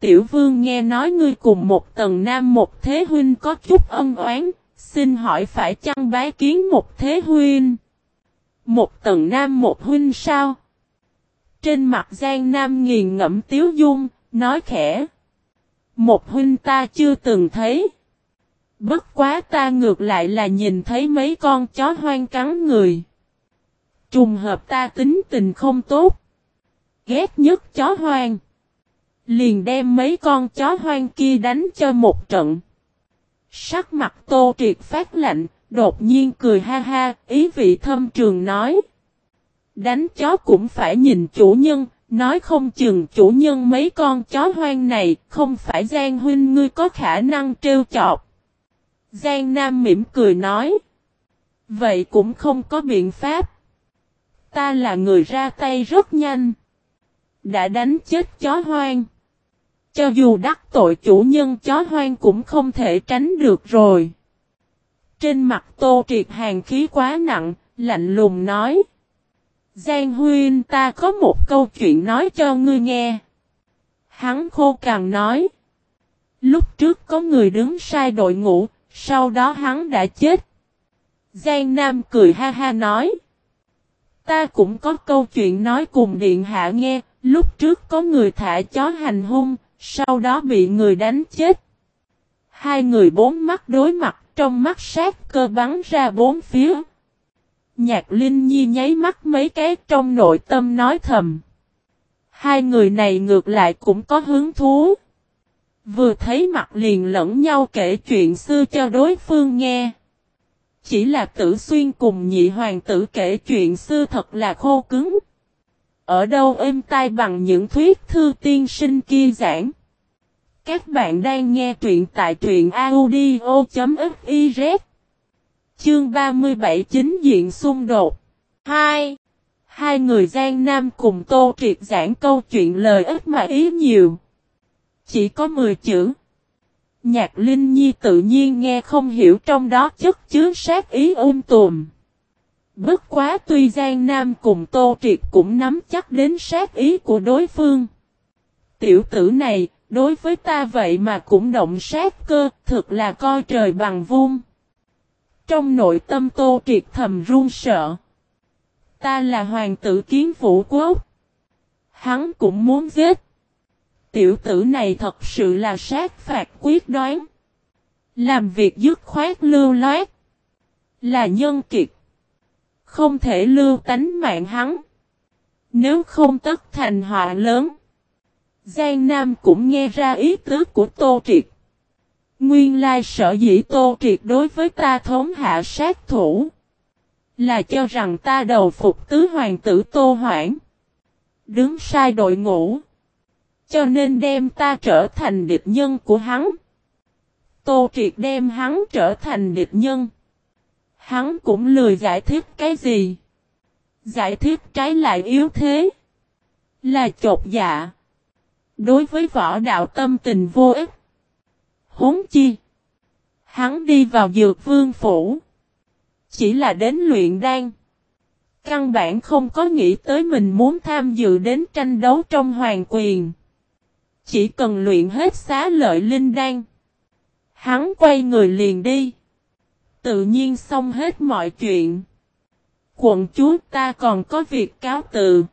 S1: Tiểu vương nghe nói ngươi cùng một tầng nam một thế huynh có chút ân oán, xin hỏi phải chăng bái kiến một thế huynh? Một tầng nam một huynh sao? Trên mặt Giang Nam nghiền ngẫm tiếu dung, nói khẽ. Một huynh ta chưa từng thấy. Bất quá ta ngược lại là nhìn thấy mấy con chó hoang cắn người. Trùng hợp ta tính tình không tốt. Ghét nhất chó hoang. Liền đem mấy con chó hoang kia đánh cho một trận. Sắc mặt tô triệt phát lạnh, đột nhiên cười ha ha, ý vị thâm trường nói. Đánh chó cũng phải nhìn chủ nhân, nói không chừng chủ nhân mấy con chó hoang này, không phải Giang huynh ngươi có khả năng trêu chọc. Giang Nam mỉm cười nói. Vậy cũng không có biện pháp. Ta là người ra tay rất nhanh. Đã đánh chết chó hoang. Cho dù đắc tội chủ nhân chó hoang cũng không thể tránh được rồi. Trên mặt tô triệt hàng khí quá nặng, lạnh lùng nói. Giang huyên ta có một câu chuyện nói cho ngươi nghe. Hắn khô càng nói. Lúc trước có người đứng sai đội ngũ, sau đó hắn đã chết. Giang Nam cười ha ha nói. Ta cũng có câu chuyện nói cùng Điện Hạ nghe, lúc trước có người thả chó hành hung, sau đó bị người đánh chết. Hai người bốn mắt đối mặt, trong mắt sát cơ bắn ra bốn phía. Nhạc Linh Nhi nháy mắt mấy cái trong nội tâm nói thầm. Hai người này ngược lại cũng có hứng thú. Vừa thấy mặt liền lẫn nhau kể chuyện xưa cho đối phương nghe. Chỉ là tử xuyên cùng nhị hoàng tử kể chuyện xưa thật là khô cứng. Ở đâu êm tai bằng những thuyết thư tiên sinh kia giảng. Các bạn đang nghe truyện tại truyện audio.fiz. Chương 37 chính diện xung đột. 2. Hai người Giang Nam cùng Tô Triệt giảng câu chuyện lời ít mà ý nhiều. Chỉ có 10 chữ. Nhạc Linh Nhi tự nhiên nghe không hiểu trong đó chất chứa sát ý ôm tùm. Bất quá tuy Giang Nam cùng Tô Triệt cũng nắm chắc đến sát ý của đối phương. Tiểu tử này, đối với ta vậy mà cũng động sát cơ, thực là coi trời bằng vuông. Trong nội tâm Tô Triệt thầm run sợ. Ta là hoàng tử kiến vũ quốc. Hắn cũng muốn giết. Tiểu tử này thật sự là sát phạt quyết đoán. Làm việc dứt khoát lưu loát. Là nhân kiệt. Không thể lưu tánh mạng hắn. Nếu không tất thành họa lớn. Giang Nam cũng nghe ra ý tứ của Tô Triệt. Nguyên lai sở dĩ Tô Triệt đối với ta thống hạ sát thủ. Là cho rằng ta đầu phục tứ hoàng tử Tô Hoảng. Đứng sai đội ngũ. Cho nên đem ta trở thành địch nhân của hắn. Tô Triệt đem hắn trở thành địch nhân. Hắn cũng lười giải thích cái gì. Giải thích trái lại yếu thế. Là chột dạ. Đối với võ đạo tâm tình vô ích. Huống chi. Hắn đi vào dược vương phủ. Chỉ là đến luyện đan. Căn bản không có nghĩ tới mình muốn tham dự đến tranh đấu trong hoàng quyền. Chỉ cần luyện hết xá lợi linh đan. Hắn quay người liền đi. Tự nhiên xong hết mọi chuyện. Quận chúa ta còn có việc cáo từ.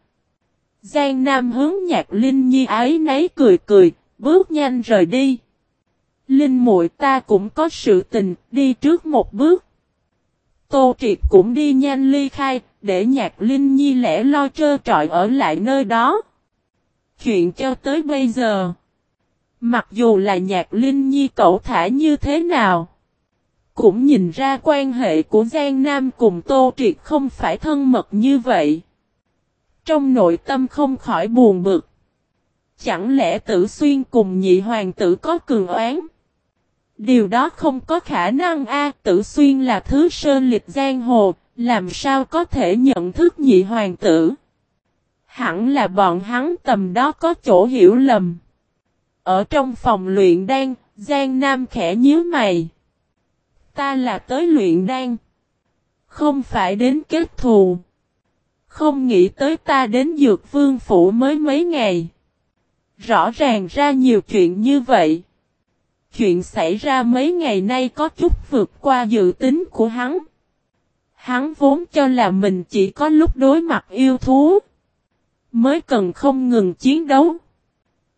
S1: Giang Nam hướng nhạc Linh Nhi ái nấy cười cười, bước nhanh rời đi. Linh muội ta cũng có sự tình, đi trước một bước. Tô Triệt cũng đi nhanh ly khai, để nhạc Linh Nhi lẻ lo trơ trọi ở lại nơi đó. Chuyện cho tới bây giờ. Mặc dù là nhạc Linh Nhi cậu thả như thế nào. Cũng nhìn ra quan hệ của Giang Nam cùng Tô Triệt không phải thân mật như vậy. Trong nội tâm không khỏi buồn bực. Chẳng lẽ tử xuyên cùng nhị hoàng tử có cường oán? Điều đó không có khả năng a tử xuyên là thứ sơn lịch giang hồ, làm sao có thể nhận thức nhị hoàng tử? Hẳn là bọn hắn tầm đó có chỗ hiểu lầm. Ở trong phòng luyện đan, Giang Nam khẽ nhíu mày. Ta là tới luyện đan. Không phải đến kết thù. Không nghĩ tới ta đến dược vương phủ mới mấy ngày. Rõ ràng ra nhiều chuyện như vậy. Chuyện xảy ra mấy ngày nay có chút vượt qua dự tính của hắn. Hắn vốn cho là mình chỉ có lúc đối mặt yêu thú. Mới cần không ngừng chiến đấu.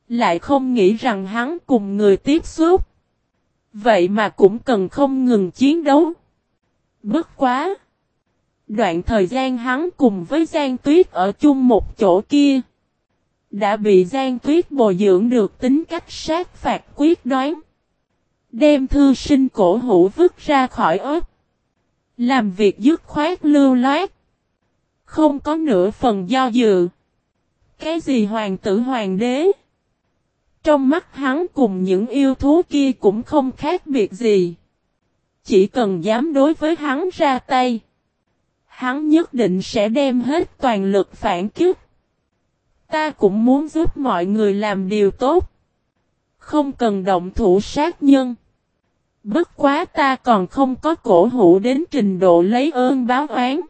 S1: Lại không nghĩ rằng hắn cùng người tiếp xúc. Vậy mà cũng cần không ngừng chiến đấu. Bất quá. Đoạn thời gian hắn cùng với Giang Tuyết ở chung một chỗ kia. Đã bị Giang Tuyết bồi dưỡng được tính cách sát phạt quyết đoán. Đem thư sinh cổ hủ vứt ra khỏi ớt. Làm việc dứt khoát lưu loát. Không có nửa phần do dự. Cái gì hoàng tử hoàng đế? Trong mắt hắn cùng những yêu thú kia cũng không khác biệt gì. Chỉ cần dám đối với hắn ra tay. Hắn nhất định sẽ đem hết toàn lực phản kích. Ta cũng muốn giúp mọi người làm điều tốt. Không cần động thủ sát nhân. Bất quá ta còn không có cổ hủ đến trình độ lấy ơn báo oán.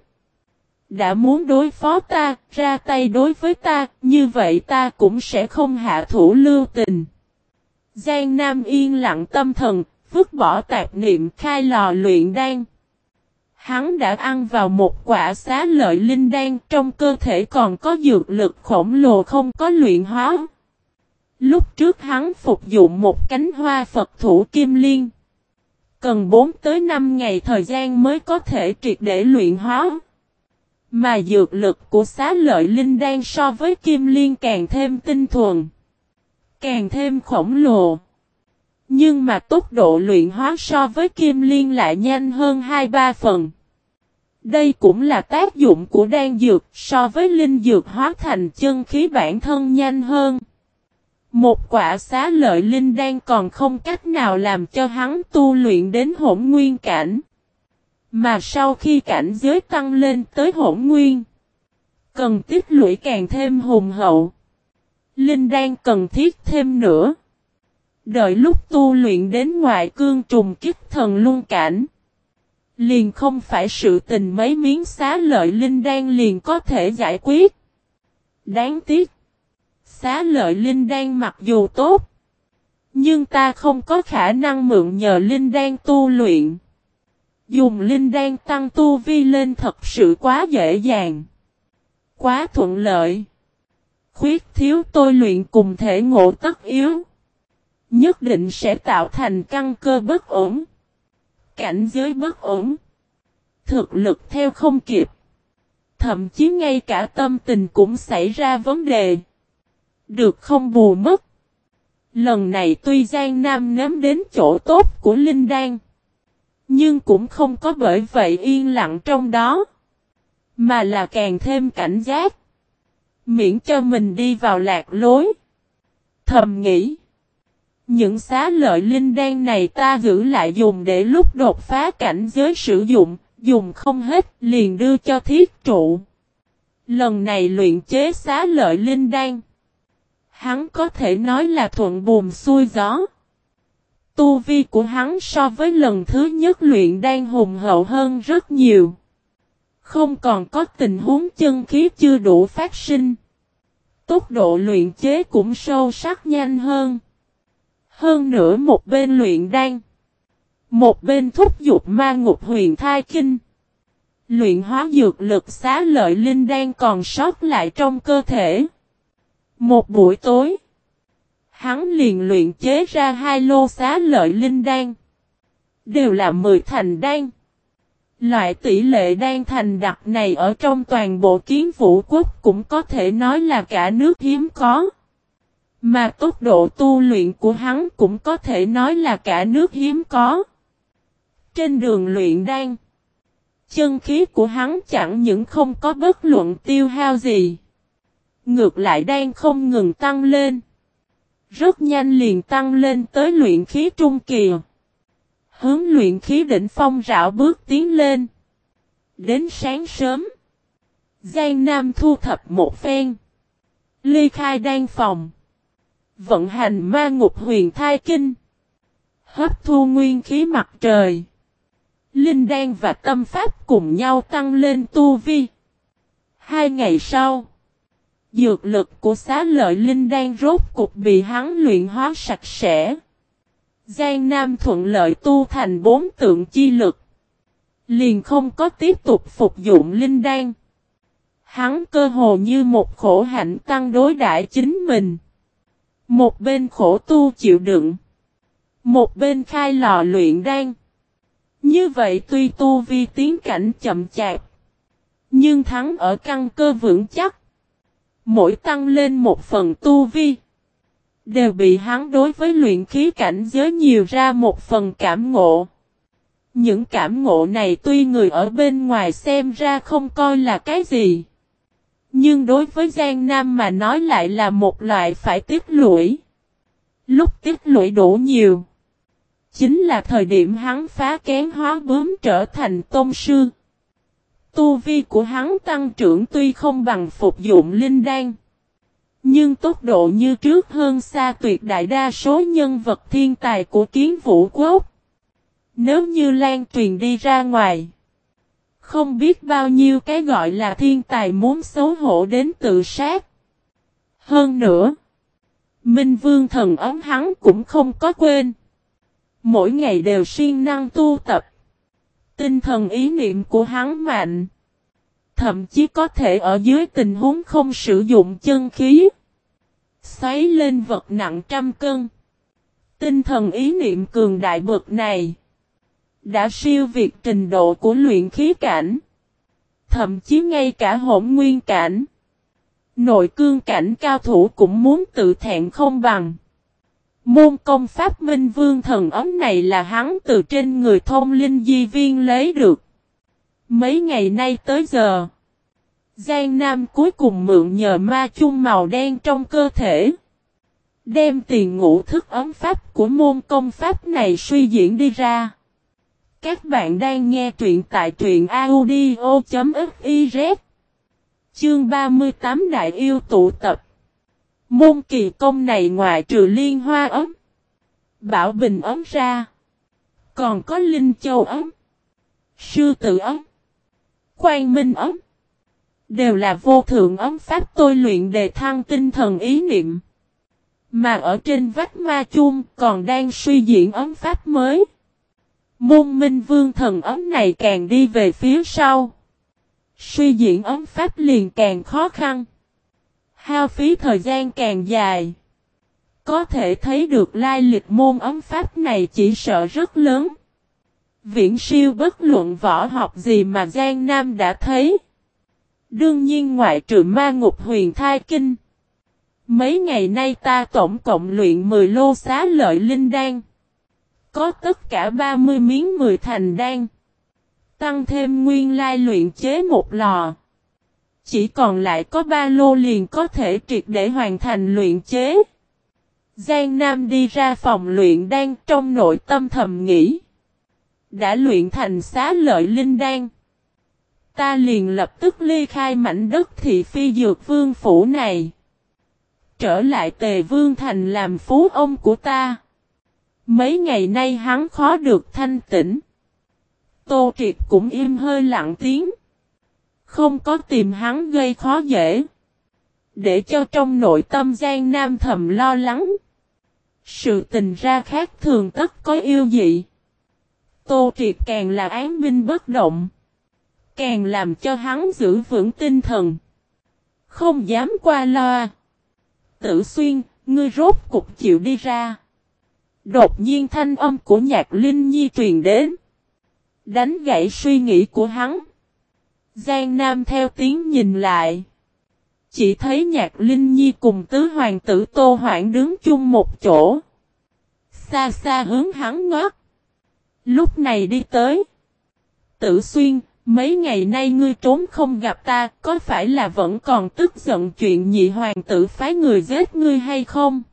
S1: Đã muốn đối phó ta, ra tay đối với ta, như vậy ta cũng sẽ không hạ thủ lưu tình. Giang Nam yên lặng tâm thần, vứt bỏ tạp niệm khai lò luyện đan. Hắn đã ăn vào một quả xá lợi linh đan, trong cơ thể còn có dược lực khổng lồ không có luyện hóa. Lúc trước hắn phục dụng một cánh hoa Phật thủ kim liên. Cần 4 tới 5 ngày thời gian mới có thể triệt để luyện hóa. Mà dược lực của xá lợi linh đan so với kim liên càng thêm tinh thuần. Càng thêm khổng lồ. Nhưng mà tốc độ luyện hóa so với kim liên lại nhanh hơn 2-3 phần. Đây cũng là tác dụng của đan dược so với linh dược hóa thành chân khí bản thân nhanh hơn. Một quả xá lợi linh đan còn không cách nào làm cho hắn tu luyện đến hỗn nguyên cảnh. Mà sau khi cảnh giới tăng lên tới hỗn nguyên, cần tích lũy càng thêm hùng hậu. Linh đan cần thiết thêm nữa. Đợi lúc tu luyện đến ngoại cương trùng kích thần luân cảnh. Liền không phải sự tình mấy miếng xá lợi linh đan liền có thể giải quyết. Đáng tiếc. Xá lợi linh đan mặc dù tốt. Nhưng ta không có khả năng mượn nhờ linh đan tu luyện. Dùng linh đan tăng tu vi lên thật sự quá dễ dàng. Quá thuận lợi. Khuyết thiếu tôi luyện cùng thể ngộ tất yếu. Nhất định sẽ tạo thành căn cơ bất ổn. Cảnh giới bất ổn. Thực lực theo không kịp. Thậm chí ngay cả tâm tình cũng xảy ra vấn đề. Được không bù mất. Lần này tuy Giang Nam nếm đến chỗ tốt của Linh Đan. Nhưng cũng không có bởi vậy yên lặng trong đó. Mà là càng thêm cảnh giác. Miễn cho mình đi vào lạc lối. Thầm nghĩ. Những xá lợi linh đan này ta giữ lại dùng để lúc đột phá cảnh giới sử dụng, dùng không hết liền đưa cho thiết trụ. Lần này luyện chế xá lợi linh đan. Hắn có thể nói là thuận buồm xuôi gió. Tu vi của hắn so với lần thứ nhất luyện đan hùng hậu hơn rất nhiều. Không còn có tình huống chân khí chưa đủ phát sinh. Tốc độ luyện chế cũng sâu sắc nhanh hơn. Hơn nữa một bên luyện đan. Một bên thúc dục ma ngục huyền thai kinh. Luyện hóa dược lực xá lợi linh đan còn sót lại trong cơ thể. Một buổi tối. Hắn liền luyện chế ra hai lô xá lợi linh đan. Đều là mười thành đan. Loại tỷ lệ đan thành đặc này ở trong toàn bộ kiến vũ quốc cũng có thể nói là cả nước hiếm có. Mà tốc độ tu luyện của hắn cũng có thể nói là cả nước hiếm có. Trên đường luyện đan, chân khí của hắn chẳng những không có bất luận tiêu hao gì. Ngược lại đang không ngừng tăng lên. Rất nhanh liền tăng lên tới luyện khí trung kỳ. Hướng luyện khí đỉnh phong rạo bước tiến lên. Đến sáng sớm. Giang Nam thu thập một phen. Ly khai đan phòng. Vận hành ma ngục huyền thai kinh. Hấp thu nguyên khí mặt trời. Linh đan và tâm pháp cùng nhau tăng lên tu vi. Hai ngày sau. Dược lực của xá lợi linh đan rốt cục bị hắn luyện hóa sạch sẽ. Giang Nam thuận lợi tu thành bốn tượng chi lực. Liền không có tiếp tục phục dụng linh đan. Hắn cơ hồ như một khổ hạnh tăng đối đại chính mình. Một bên khổ tu chịu đựng. Một bên khai lò luyện đan. Như vậy tuy tu vi tiến cảnh chậm chạp. Nhưng thắng ở căn cơ vững chắc. Mỗi tăng lên một phần tu vi. Đều bị hắn đối với luyện khí cảnh giới nhiều ra một phần cảm ngộ. Những cảm ngộ này tuy người ở bên ngoài xem ra không coi là cái gì. Nhưng đối với Giang Nam mà nói lại là một loại phải tiết lũy. Lúc tiết lũy đủ nhiều. Chính là thời điểm hắn phá kén hóa bướm trở thành tôn sư. Tu vi của hắn tăng trưởng tuy không bằng phục dụng linh đan. Nhưng tốc độ như trước hơn xa tuyệt đại đa số nhân vật thiên tài của kiến vũ quốc. Nếu như lan truyền đi ra ngoài. Không biết bao nhiêu cái gọi là thiên tài muốn xấu hổ đến tự sát. Hơn nữa. Minh vương thần ấm hắn cũng không có quên. Mỗi ngày đều siêng năng tu tập. Tinh thần ý niệm của hắn mạnh. Thậm chí có thể ở dưới tình huống không sử dụng chân khí. Xoáy lên vật nặng trăm cân. Tinh thần ý niệm cường đại bậc này. Đã siêu việt trình độ của luyện khí cảnh. Thậm chí ngay cả hỗn nguyên cảnh. Nội cương cảnh cao thủ cũng muốn tự thẹn không bằng. Môn công pháp minh vương thần ấm này là hắn từ trên người thông linh di viên lấy được. Mấy ngày nay tới giờ. Giang Nam cuối cùng mượn nhờ ma chung màu đen trong cơ thể. Đem tiền ngũ thức ấm pháp của môn công pháp này suy diễn đi ra. Các bạn đang nghe truyện tại truyện audio.fiz. Chương 38 Đại yêu tụ tập. Môn kỳ công này ngoài trừ liên hoa ấm. Bảo bình ấm ra. Còn có linh châu ấm. Sư tử ấm. Quang minh ấm. Đều là vô thượng ấm pháp tôi luyện đề thăng tinh thần ý niệm. Mà ở trên vách ma chung còn đang suy diễn ấm pháp mới. Môn minh vương thần ấm này càng đi về phía sau. Suy diễn ấm pháp liền càng khó khăn. Hao phí thời gian càng dài. Có thể thấy được lai lịch môn ấm pháp này chỉ sợ rất lớn. Viễn siêu bất luận võ học gì mà Giang Nam đã thấy. Đương nhiên ngoại trừ ma ngục huyền thai kinh. Mấy ngày nay ta tổng cộng luyện 10 lô xá lợi linh đan. Có tất cả 30 miếng 10 thành đan. Tăng thêm nguyên lai luyện chế một lò. Chỉ còn lại có ba lô liền có thể triệt để hoàn thành luyện chế. Giang Nam đi ra phòng luyện đan trong nội tâm thầm nghĩ. Đã luyện thành xá lợi linh đan. Ta liền lập tức ly khai mảnh đất thị phi dược vương phủ này. Trở lại tề vương thành làm phú ông của ta. Mấy ngày nay hắn khó được thanh tĩnh. Tô Triệt cũng im hơi lặng tiếng. Không có tìm hắn gây khó dễ. Để cho trong nội tâm Giang Nam thầm lo lắng. Sự tình ra khác thường tất có yêu dị. Tô Triệt càng là án minh bất động. Càng làm cho hắn giữ vững tinh thần. Không dám qua loa. Tử xuyên, ngươi rốt cục chịu đi ra. Đột nhiên thanh âm của nhạc Linh Nhi truyền đến. Đánh gãy suy nghĩ của hắn. Giang Nam theo tiếng nhìn lại. Chỉ thấy nhạc Linh Nhi cùng tứ hoàng tử Tô Hoảng đứng chung một chỗ. Xa xa hướng hắn ngót. Lúc này đi tới. Tử xuyên, mấy ngày nay ngươi trốn không gặp ta, có phải là vẫn còn tức giận chuyện nhị hoàng tử phái người giết ngươi hay không?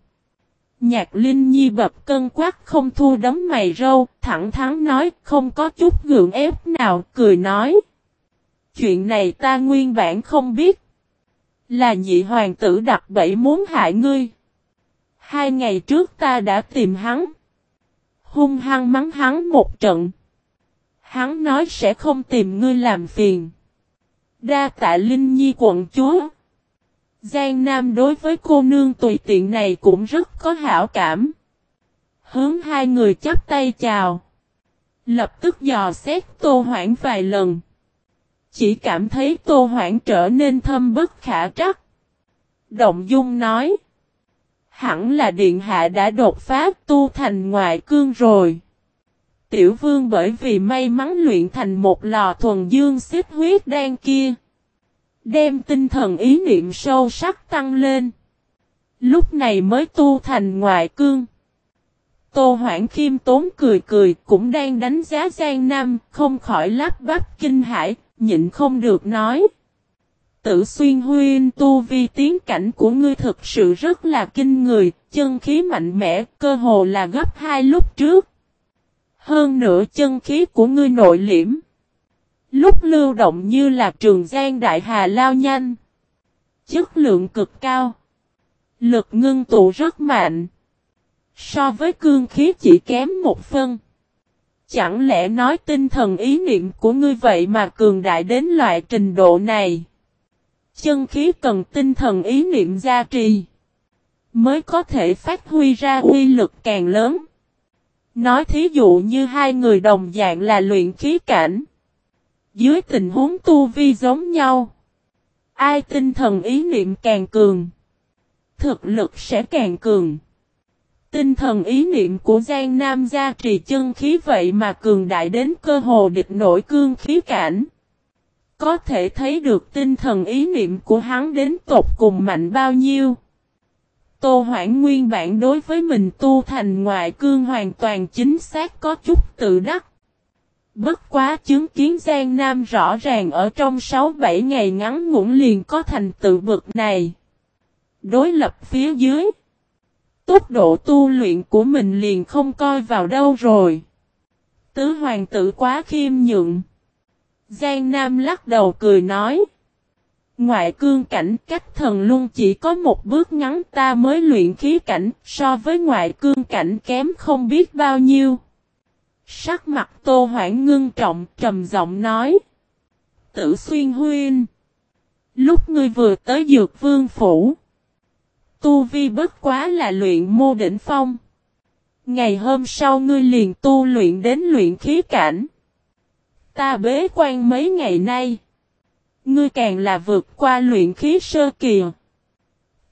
S1: Nhạc Linh Nhi bập cân quát không thu đấm mày râu, thẳng thắn nói, không có chút gượng ép nào, cười nói. Chuyện này ta nguyên bản không biết. Là nhị hoàng tử đặt bẫy muốn hại ngươi. Hai ngày trước ta đã tìm hắn. Hung hăng mắng hắn một trận. Hắn nói sẽ không tìm ngươi làm phiền. Đa tạ Linh Nhi quận chúa. Giang Nam đối với cô nương tùy tiện này cũng rất có hảo cảm. Hướng hai người chắp tay chào. Lập tức dò xét Tô Hoảng vài lần. Chỉ cảm thấy Tô Hoảng trở nên thâm bất khả trắc. Động Dung nói. Hẳn là điện hạ đã đột phá tu thành ngoại cương rồi. Tiểu vương bởi vì may mắn luyện thành một lò thuần dương xích huyết đan kia. Đem tinh thần ý niệm sâu sắc tăng lên. Lúc này mới tu thành ngoại cương. Tô Hoảng Khiêm tốn cười cười cũng đang đánh giá Giang Nam, không khỏi lắp bắp kinh hãi, nhịn không được nói. Tử xuyên huyên tu vi tiến cảnh của ngươi thực sự rất là kinh người, chân khí mạnh mẽ, cơ hồ là gấp hai lúc trước. Hơn nữa chân khí của ngươi nội liễm. Lúc lưu động như là trường giang đại hà lao nhanh. Chất lượng cực cao. Lực ngưng tụ rất mạnh. So với cương khí chỉ kém một phân. Chẳng lẽ nói tinh thần ý niệm của ngươi vậy mà cường đại đến loại trình độ này? Chân khí cần tinh thần ý niệm gia trì. Mới có thể phát huy ra uy lực càng lớn. Nói thí dụ như hai người đồng dạng là luyện khí cảnh. Dưới tình huống tu vi giống nhau. Ai tinh thần ý niệm càng cường. Thực lực sẽ càng cường. Tinh thần ý niệm của Giang Nam gia trì chân khí vậy mà cường đại đến cơ hồ địch nổi cương khí cảnh. Có thể thấy được tinh thần ý niệm của hắn đến tột cùng mạnh bao nhiêu. Tô Hoảng nguyên bản đối với mình tu thành ngoại cương hoàn toàn chính xác có chút tự đắc. Bất quá chứng kiến Giang Nam rõ ràng ở trong 6-7 ngày ngắn ngủn liền có thành tựu bực này. Đối lập phía dưới. Tốc độ tu luyện của mình liền không coi vào đâu rồi. Tứ hoàng tử quá khiêm nhượng. Giang Nam lắc đầu cười nói. Ngoại cương cảnh cách thần luôn chỉ có một bước ngắn, ta mới luyện khí cảnh, so với ngoại cương cảnh kém không biết bao nhiêu. Sắc mặt tô hoảng ngưng trọng, trầm giọng nói. Tử xuyên huyên. Lúc ngươi vừa tới dược vương phủ. Tu vi bất quá là luyện mô đỉnh phong. Ngày hôm sau ngươi liền tu luyện đến luyện khí cảnh. Ta bế quan mấy ngày nay. Ngươi càng là vượt qua luyện khí sơ kỳ.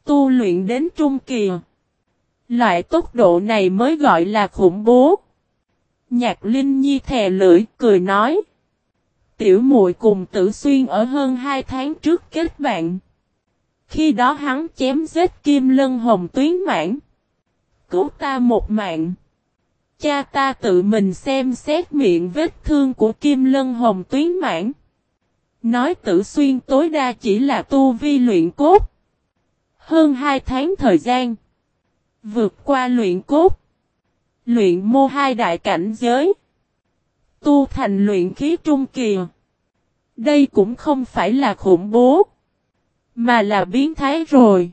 S1: Tu luyện đến trung kỳ. Loại tốc độ này mới gọi là khủng bố. Nhạc Linh Nhi thè lưỡi, cười nói. Tiểu muội cùng tử xuyên ở hơn 2 tháng trước kết bạn. Khi đó hắn chém giết kim lân hồng tuyến mãn. Cứu ta một mạng. Cha ta tự mình xem xét miệng vết thương của kim lân hồng tuyến mãn. Nói tử xuyên tối đa chỉ là tu vi luyện cốt. Hơn 2 tháng thời gian. Vượt qua luyện cốt. Luyện mô hai đại cảnh giới. Tu thành luyện khí trung kỳ. Đây cũng không phải là khủng bố. Mà là biến thái rồi.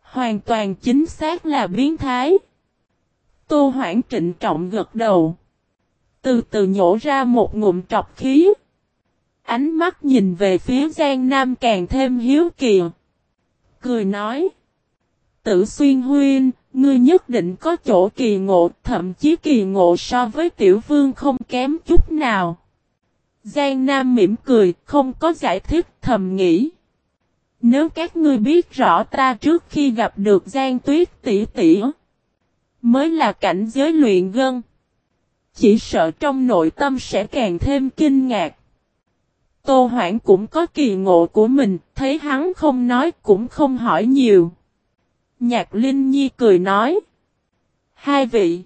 S1: Hoàn toàn chính xác là biến thái. Tô Hoảng trịnh trọng gật đầu. Từ từ nhổ ra một ngụm trọc khí. Ánh mắt nhìn về phía Giang Nam càng thêm hiếu kỳ. Cười nói. Tử xuyên huyên, ngươi nhất định có chỗ kỳ ngộ, thậm chí kỳ ngộ so với tiểu vương không kém chút nào. Giang Nam mỉm cười, không có giải thích, thầm nghĩ. Nếu các ngươi biết rõ ta trước khi gặp được Giang Tuyết tỷ tỷ, mới là cảnh giới luyện gân. Chỉ sợ trong nội tâm sẽ càng thêm kinh ngạc. Tô Hoảng cũng có kỳ ngộ của mình, thấy hắn không nói cũng không hỏi nhiều. Nhạc Linh Nhi cười nói. Hai vị.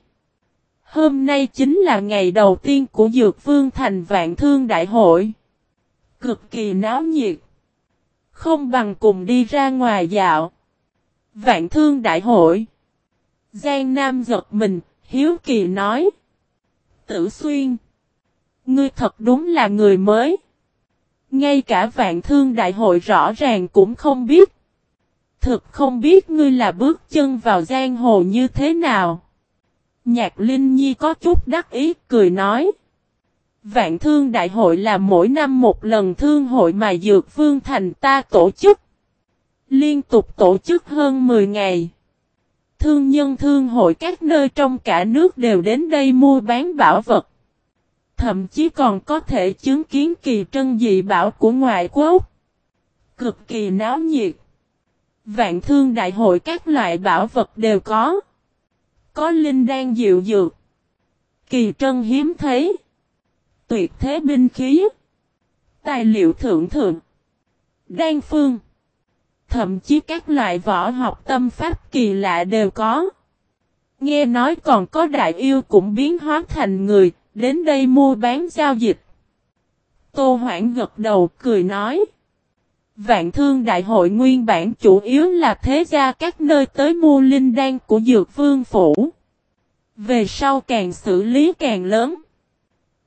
S1: Hôm nay chính là ngày đầu tiên của Dược Vương Thành Vạn Thương Đại Hội. Cực kỳ náo nhiệt. Không bằng cùng đi ra ngoài dạo. Vạn Thương Đại Hội. Giang Nam giật mình, Hiếu Kỳ nói. Tử Xuyên. Ngươi thật đúng là người mới. Ngay cả vạn thương đại hội rõ ràng cũng không biết. Thực không biết ngươi là bước chân vào giang hồ như thế nào. Nhạc Linh Nhi có chút đắc ý, cười nói. Vạn thương đại hội là mỗi năm một lần thương hội mà Dược Vương Thành ta tổ chức. Liên tục tổ chức hơn 10 ngày. Thương nhân thương hội các nơi trong cả nước đều đến đây mua bán bảo vật. Thậm chí còn có thể chứng kiến kỳ trân dị bảo của ngoại quốc. Cực kỳ náo nhiệt. Vạn thương đại hội các loại bảo vật đều có. Có linh đan dịu dược. Kỳ trân hiếm thấy. Tuyệt thế binh khí. Tài liệu thượng thượng. Đan phương. Thậm chí các loại võ học tâm pháp kỳ lạ đều có. Nghe nói còn có đại yêu cũng biến hóa thành người, đến đây mua bán giao dịch. Tô Hoảng gật đầu cười nói. Vạn thương đại hội nguyên bản chủ yếu là thế gia các nơi tới mua linh đan của Dược Vương Phủ. Về sau càng xử lý càng lớn.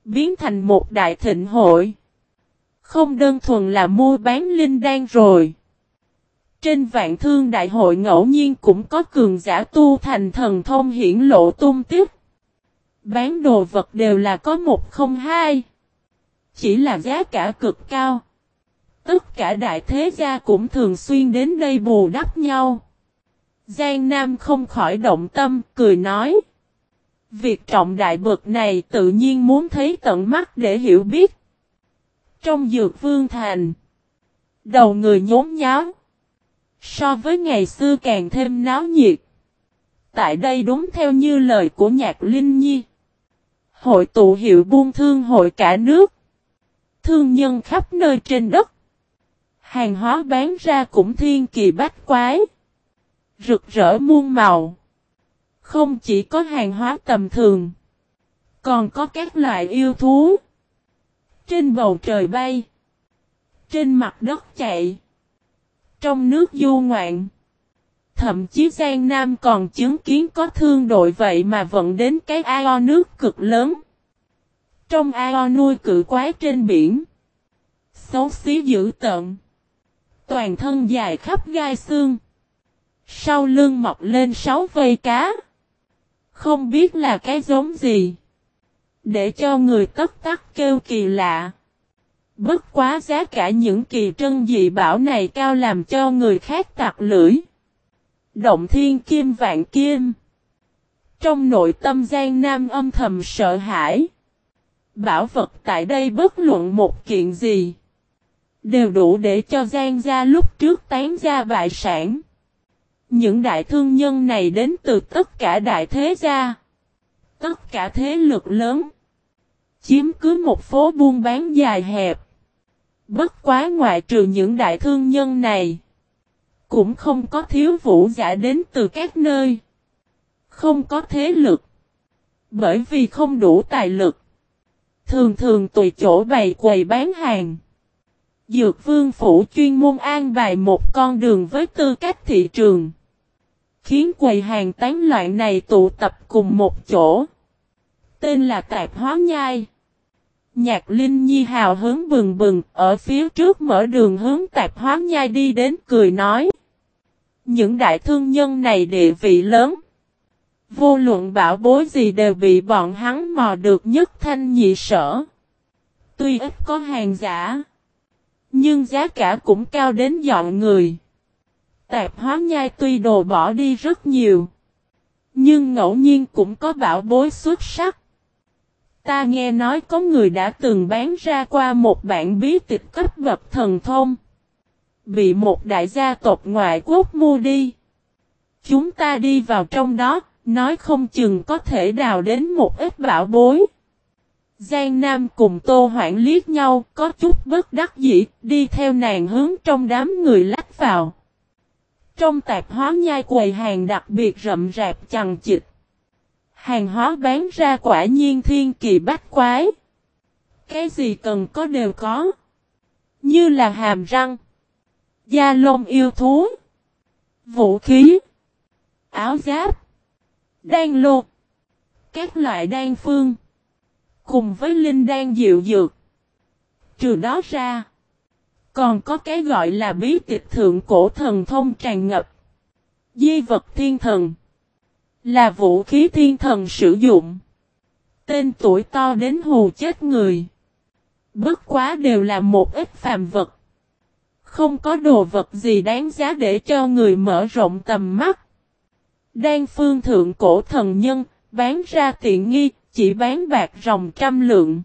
S1: Biến thành một đại thịnh hội. Không đơn thuần là mua bán linh đan rồi. Trên vạn thương đại hội ngẫu nhiên cũng có cường giả tu thành thần thông hiển lộ tung tiếp. Bán đồ vật đều là có một không hai. Chỉ là giá cả cực cao. Tất cả đại thế gia cũng thường xuyên đến đây bù đắp nhau. Giang Nam không khỏi động tâm, cười nói. Việc trọng đại bực này tự nhiên muốn thấy tận mắt để hiểu biết. Trong dược vương thành, đầu người nhốn nháo. So với ngày xưa càng thêm náo nhiệt. Tại đây đúng theo như lời của nhạc Linh Nhi. Hội tụ hiệu buôn thương hội cả nước. Thương nhân khắp nơi trên đất. Hàng hóa bán ra cũng thiên kỳ bách quái. Rực rỡ muôn màu. Không chỉ có hàng hóa tầm thường. Còn có các loại yêu thú. Trên bầu trời bay. Trên mặt đất chạy. Trong nước du ngoạn. Thậm chí Giang Nam còn chứng kiến có thương đội vậy mà vẫn đến cái ao nước cực lớn. Trong ao nuôi cự quái trên biển. Xấu xí dữ tận. Toàn thân dài khắp gai xương. Sau lưng mọc lên sáu vây cá. Không biết là cái giống gì. Để cho người tất tắc kêu kỳ lạ. Bất quá giá cả những kỳ trân dị bảo này cao làm cho người khác tặc lưỡi. Động thiên kim, vạn kim. Trong nội tâm Giang Nam âm thầm sợ hãi. Bảo vật tại đây bất luận một kiện gì. Đều đủ để cho Giang gia lúc trước tán gia bại sản. Những đại thương nhân này đến từ tất cả đại thế gia. Tất cả thế lực lớn. Chiếm cứ một phố buôn bán dài hẹp. Bất quá ngoại trừ những đại thương nhân này. Cũng không có thiếu vũ giả đến từ các nơi. Không có thế lực. Bởi vì không đủ tài lực. Thường thường tùy chỗ bày quầy bán hàng. Dược vương phủ chuyên môn an bài một con đường với tư cách thị trường. Khiến quầy hàng tán loạn này tụ tập cùng một chỗ. Tên là Tạp Hóa Nhai. Nhạc Linh Nhi hào hứng bừng bừng ở phía trước mở đường hướng Tạp Hóa Nhai đi đến cười nói. Những đại thương nhân này địa vị lớn. Vô luận bảo bối gì đều bị bọn hắn mò được nhất thanh nhị sở. Tuy ít có hàng giả. Nhưng giá cả cũng cao đến dọn người. Tạp hóa nhai tuy đồ bỏ đi rất nhiều. Nhưng ngẫu nhiên cũng có bảo bối xuất sắc. Ta nghe nói có người đã từng bán ra qua một bản bí tịch cấp bậc thần thông. Bị một đại gia tộc ngoại quốc mua đi. Chúng ta đi vào trong đó, nói không chừng có thể đào đến một ít bảo bối. Giang Nam cùng Tô Hoảng liếc nhau, có chút bất đắc dĩ, đi theo nàng hướng trong đám người lách vào. Trong tạp hóa nhai quầy hàng đặc biệt rậm rạp chằng chịch. Hàng hóa bán ra quả nhiên thiên kỳ bách quái. Cái gì cần có đều có. Như là hàm răng. Da lông yêu thú. Vũ khí. Áo giáp. Đan lột, Các loại đan phương. Cùng với linh đan dịu dược. Trừ đó ra. Còn có cái gọi là bí tịch thượng cổ thần thông tràn ngập. Di vật thiên thần. Là vũ khí thiên thần sử dụng. Tên tuổi to đến hù chết người. Bất quá đều là một ít phàm vật. Không có đồ vật gì đáng giá để cho người mở rộng tầm mắt. Đan phương thượng cổ thần nhân, bán ra tiện nghi, chỉ bán bạc ròng trăm lượng.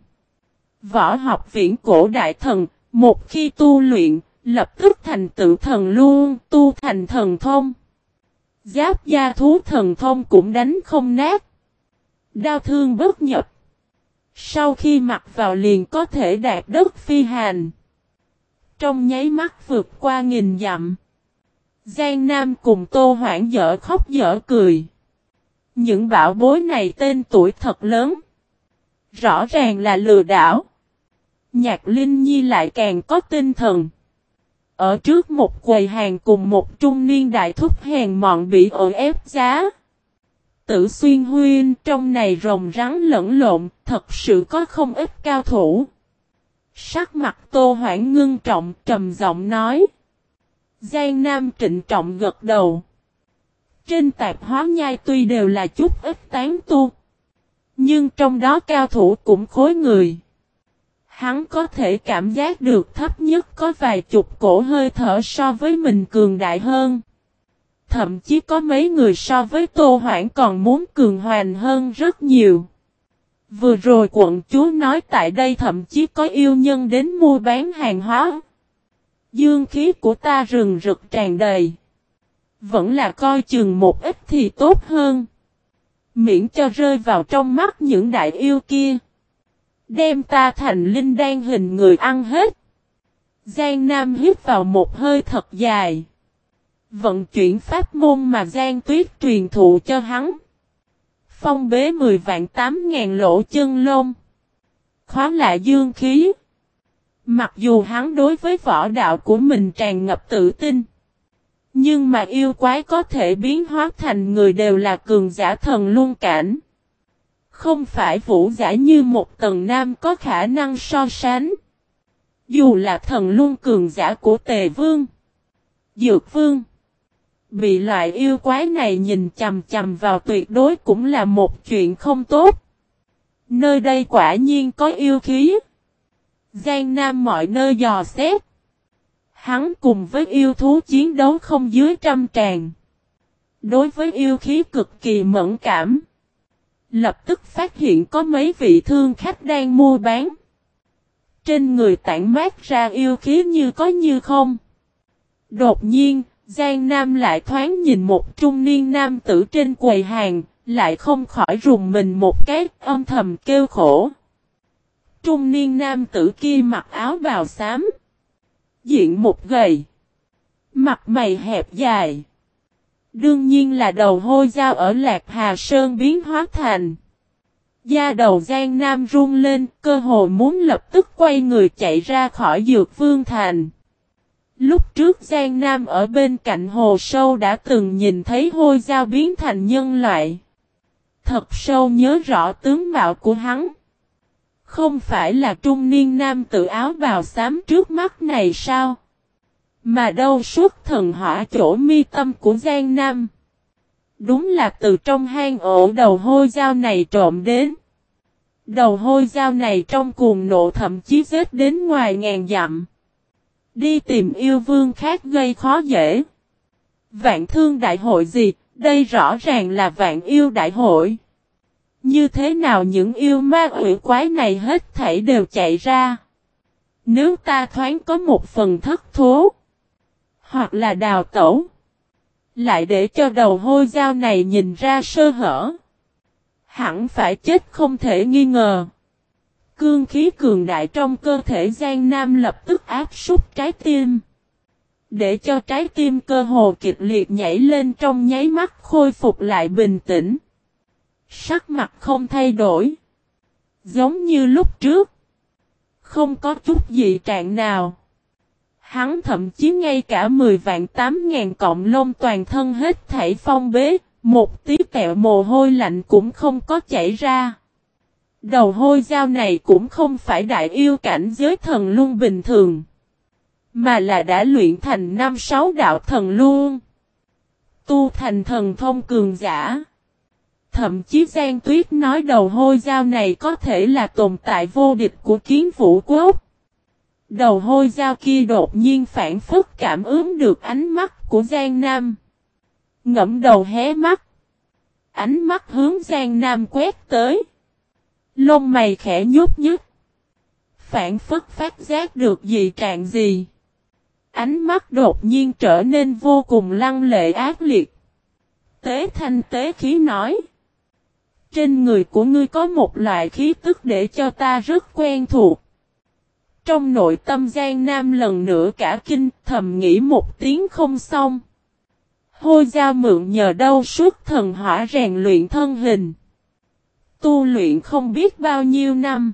S1: Võ học viễn cổ đại thần, một khi tu luyện, Lập tức thành tự thần luôn, tu thành thần thông. Giáp gia thú thần thông cũng đánh không nát. Đao thương bất nhập. Sau khi mặc vào liền có thể đạt đất phi hành. Trong nháy mắt vượt qua nghìn dặm. Giang Nam cùng Tô Hoảng dở khóc dở cười. Những bảo bối này tên tuổi thật lớn. Rõ ràng là lừa đảo. Nhạc Linh Nhi lại càng có tinh thần. Ở trước một quầy hàng cùng một trung niên đại thúc hèn mọn bị ở ép giá. Tử xuyên huyên trong này rồng rắn lẫn lộn, thật sự có không ít cao thủ. Sắc mặt tô hoảng ngưng trọng trầm giọng nói. Giang Nam trịnh trọng gật đầu. Trên tạp hóa nhai tuy đều là chút ít tán tu. Nhưng trong đó cao thủ cũng khối người. Hắn có thể cảm giác được thấp nhất có vài chục cổ hơi thở so với mình cường đại hơn. Thậm chí có mấy người so với Tô Hoảng còn muốn cường hoàn hơn rất nhiều. Vừa rồi quận chúa nói tại đây thậm chí có yêu nhân đến mua bán hàng hóa. Dương khí của ta rừng rực tràn đầy. Vẫn là coi chừng một ít thì tốt hơn. Miễn cho rơi vào trong mắt những đại yêu kia. Đem ta thành linh đan hình người ăn hết. Giang Nam hít vào một hơi thật dài. Vận chuyển pháp môn mà Giang Tuyết truyền thụ cho hắn. Phong bế 10 vạn 8 ngàn lỗ chân lông. Khóa lại dương khí. Mặc dù hắn đối với võ đạo của mình tràn ngập tự tin. Nhưng mà yêu quái có thể biến hóa thành người đều là cường giả thần luân cảnh. Không phải vũ giả như một tầng nam có khả năng so sánh. Dù là thần luân cường giả của tề vương. Dược vương. Bị loại yêu quái này nhìn chầm chầm vào tuyệt đối cũng là một chuyện không tốt. Nơi đây quả nhiên có yêu khí. Giang Nam mọi nơi dò xét. Hắn cùng với yêu thú chiến đấu không dưới trăm tràng. Đối với yêu khí cực kỳ mẫn cảm. Lập tức phát hiện có mấy vị thương khách đang mua bán. Trên người tản mát ra yêu khí như có như không. Đột nhiên, Giang Nam lại thoáng nhìn một trung niên nam tử trên quầy hàng, lại không khỏi rùng mình một cái âm thầm kêu khổ. Trung niên nam tử kia mặc áo bào xám. Diện một gầy. Mặt mày hẹp dài. Đương nhiên là đầu hôi dao ở Lạc Hà Sơn biến hóa thành. Da đầu Giang Nam run lên, cơ hồ muốn lập tức quay người chạy ra khỏi Dược Vương Thành. Lúc trước Giang Nam ở bên cạnh hồ sâu đã từng nhìn thấy hôi dao biến thành nhân loại. Thật sâu nhớ rõ tướng mạo của hắn. Không phải là trung niên nam tự áo bào xám trước mắt này sao? Mà đâu suốt thần hỏa chỗ mi tâm của Giang Nam. Đúng là từ trong hang ổ đầu hôi dao này trộm đến. Đầu hôi dao này trong cuồng nộ thậm chí giết đến ngoài ngàn dặm. Đi tìm yêu vương khác gây khó dễ. Vạn thương đại hội gì, đây rõ ràng là vạn yêu đại hội. Như thế nào những yêu ma quỷ quái này hết thảy đều chạy ra. Nếu ta thoáng có một phần thất thố. Hoặc là đào tẩu. Lại để cho đầu hôi dao này nhìn ra sơ hở. Hẳn phải chết không thể nghi ngờ. Cương khí cường đại trong cơ thể Giang Nam lập tức áp súc trái tim. Để cho trái tim cơ hồ kịch liệt nhảy lên trong nháy mắt khôi phục lại bình tĩnh. Sắc mặt không thay đổi. Giống như lúc trước. Không có chút gì trạng nào. Hắn thậm chí ngay cả 10 vạn 8 ngàn cộng lông toàn thân hết thảy phong bế, một tí kẹo mồ hôi lạnh cũng không có chảy ra. Đầu hôi dao này cũng không phải đại yêu cảnh giới thần luôn bình thường. Mà là đã luyện thành năm sáu đạo thần luôn. Tu thành thần thông cường giả. Thậm chí Giang Tuyết nói đầu hôi dao này có thể là tồn tại vô địch của kiến vũ quốc. Đầu hôi dao kia đột nhiên phản phức cảm ứng được ánh mắt của Giang Nam. Ngẫm đầu hé mắt. Ánh mắt hướng Giang Nam quét tới. Lông mày khẽ nhút nhút. Phản phức phát giác được gì trạng gì. Ánh mắt đột nhiên trở nên vô cùng lăng lệ ác liệt. Tế thanh tế khí nói. Trên người của ngươi có một loại khí tức để cho ta rất quen thuộc. Trong nội tâm Giang Nam lần nữa cả kinh, thầm nghĩ một tiếng không xong. Hôi ra mượn nhờ đâu suốt thần hỏa rèn luyện thân hình. Tu luyện không biết bao nhiêu năm.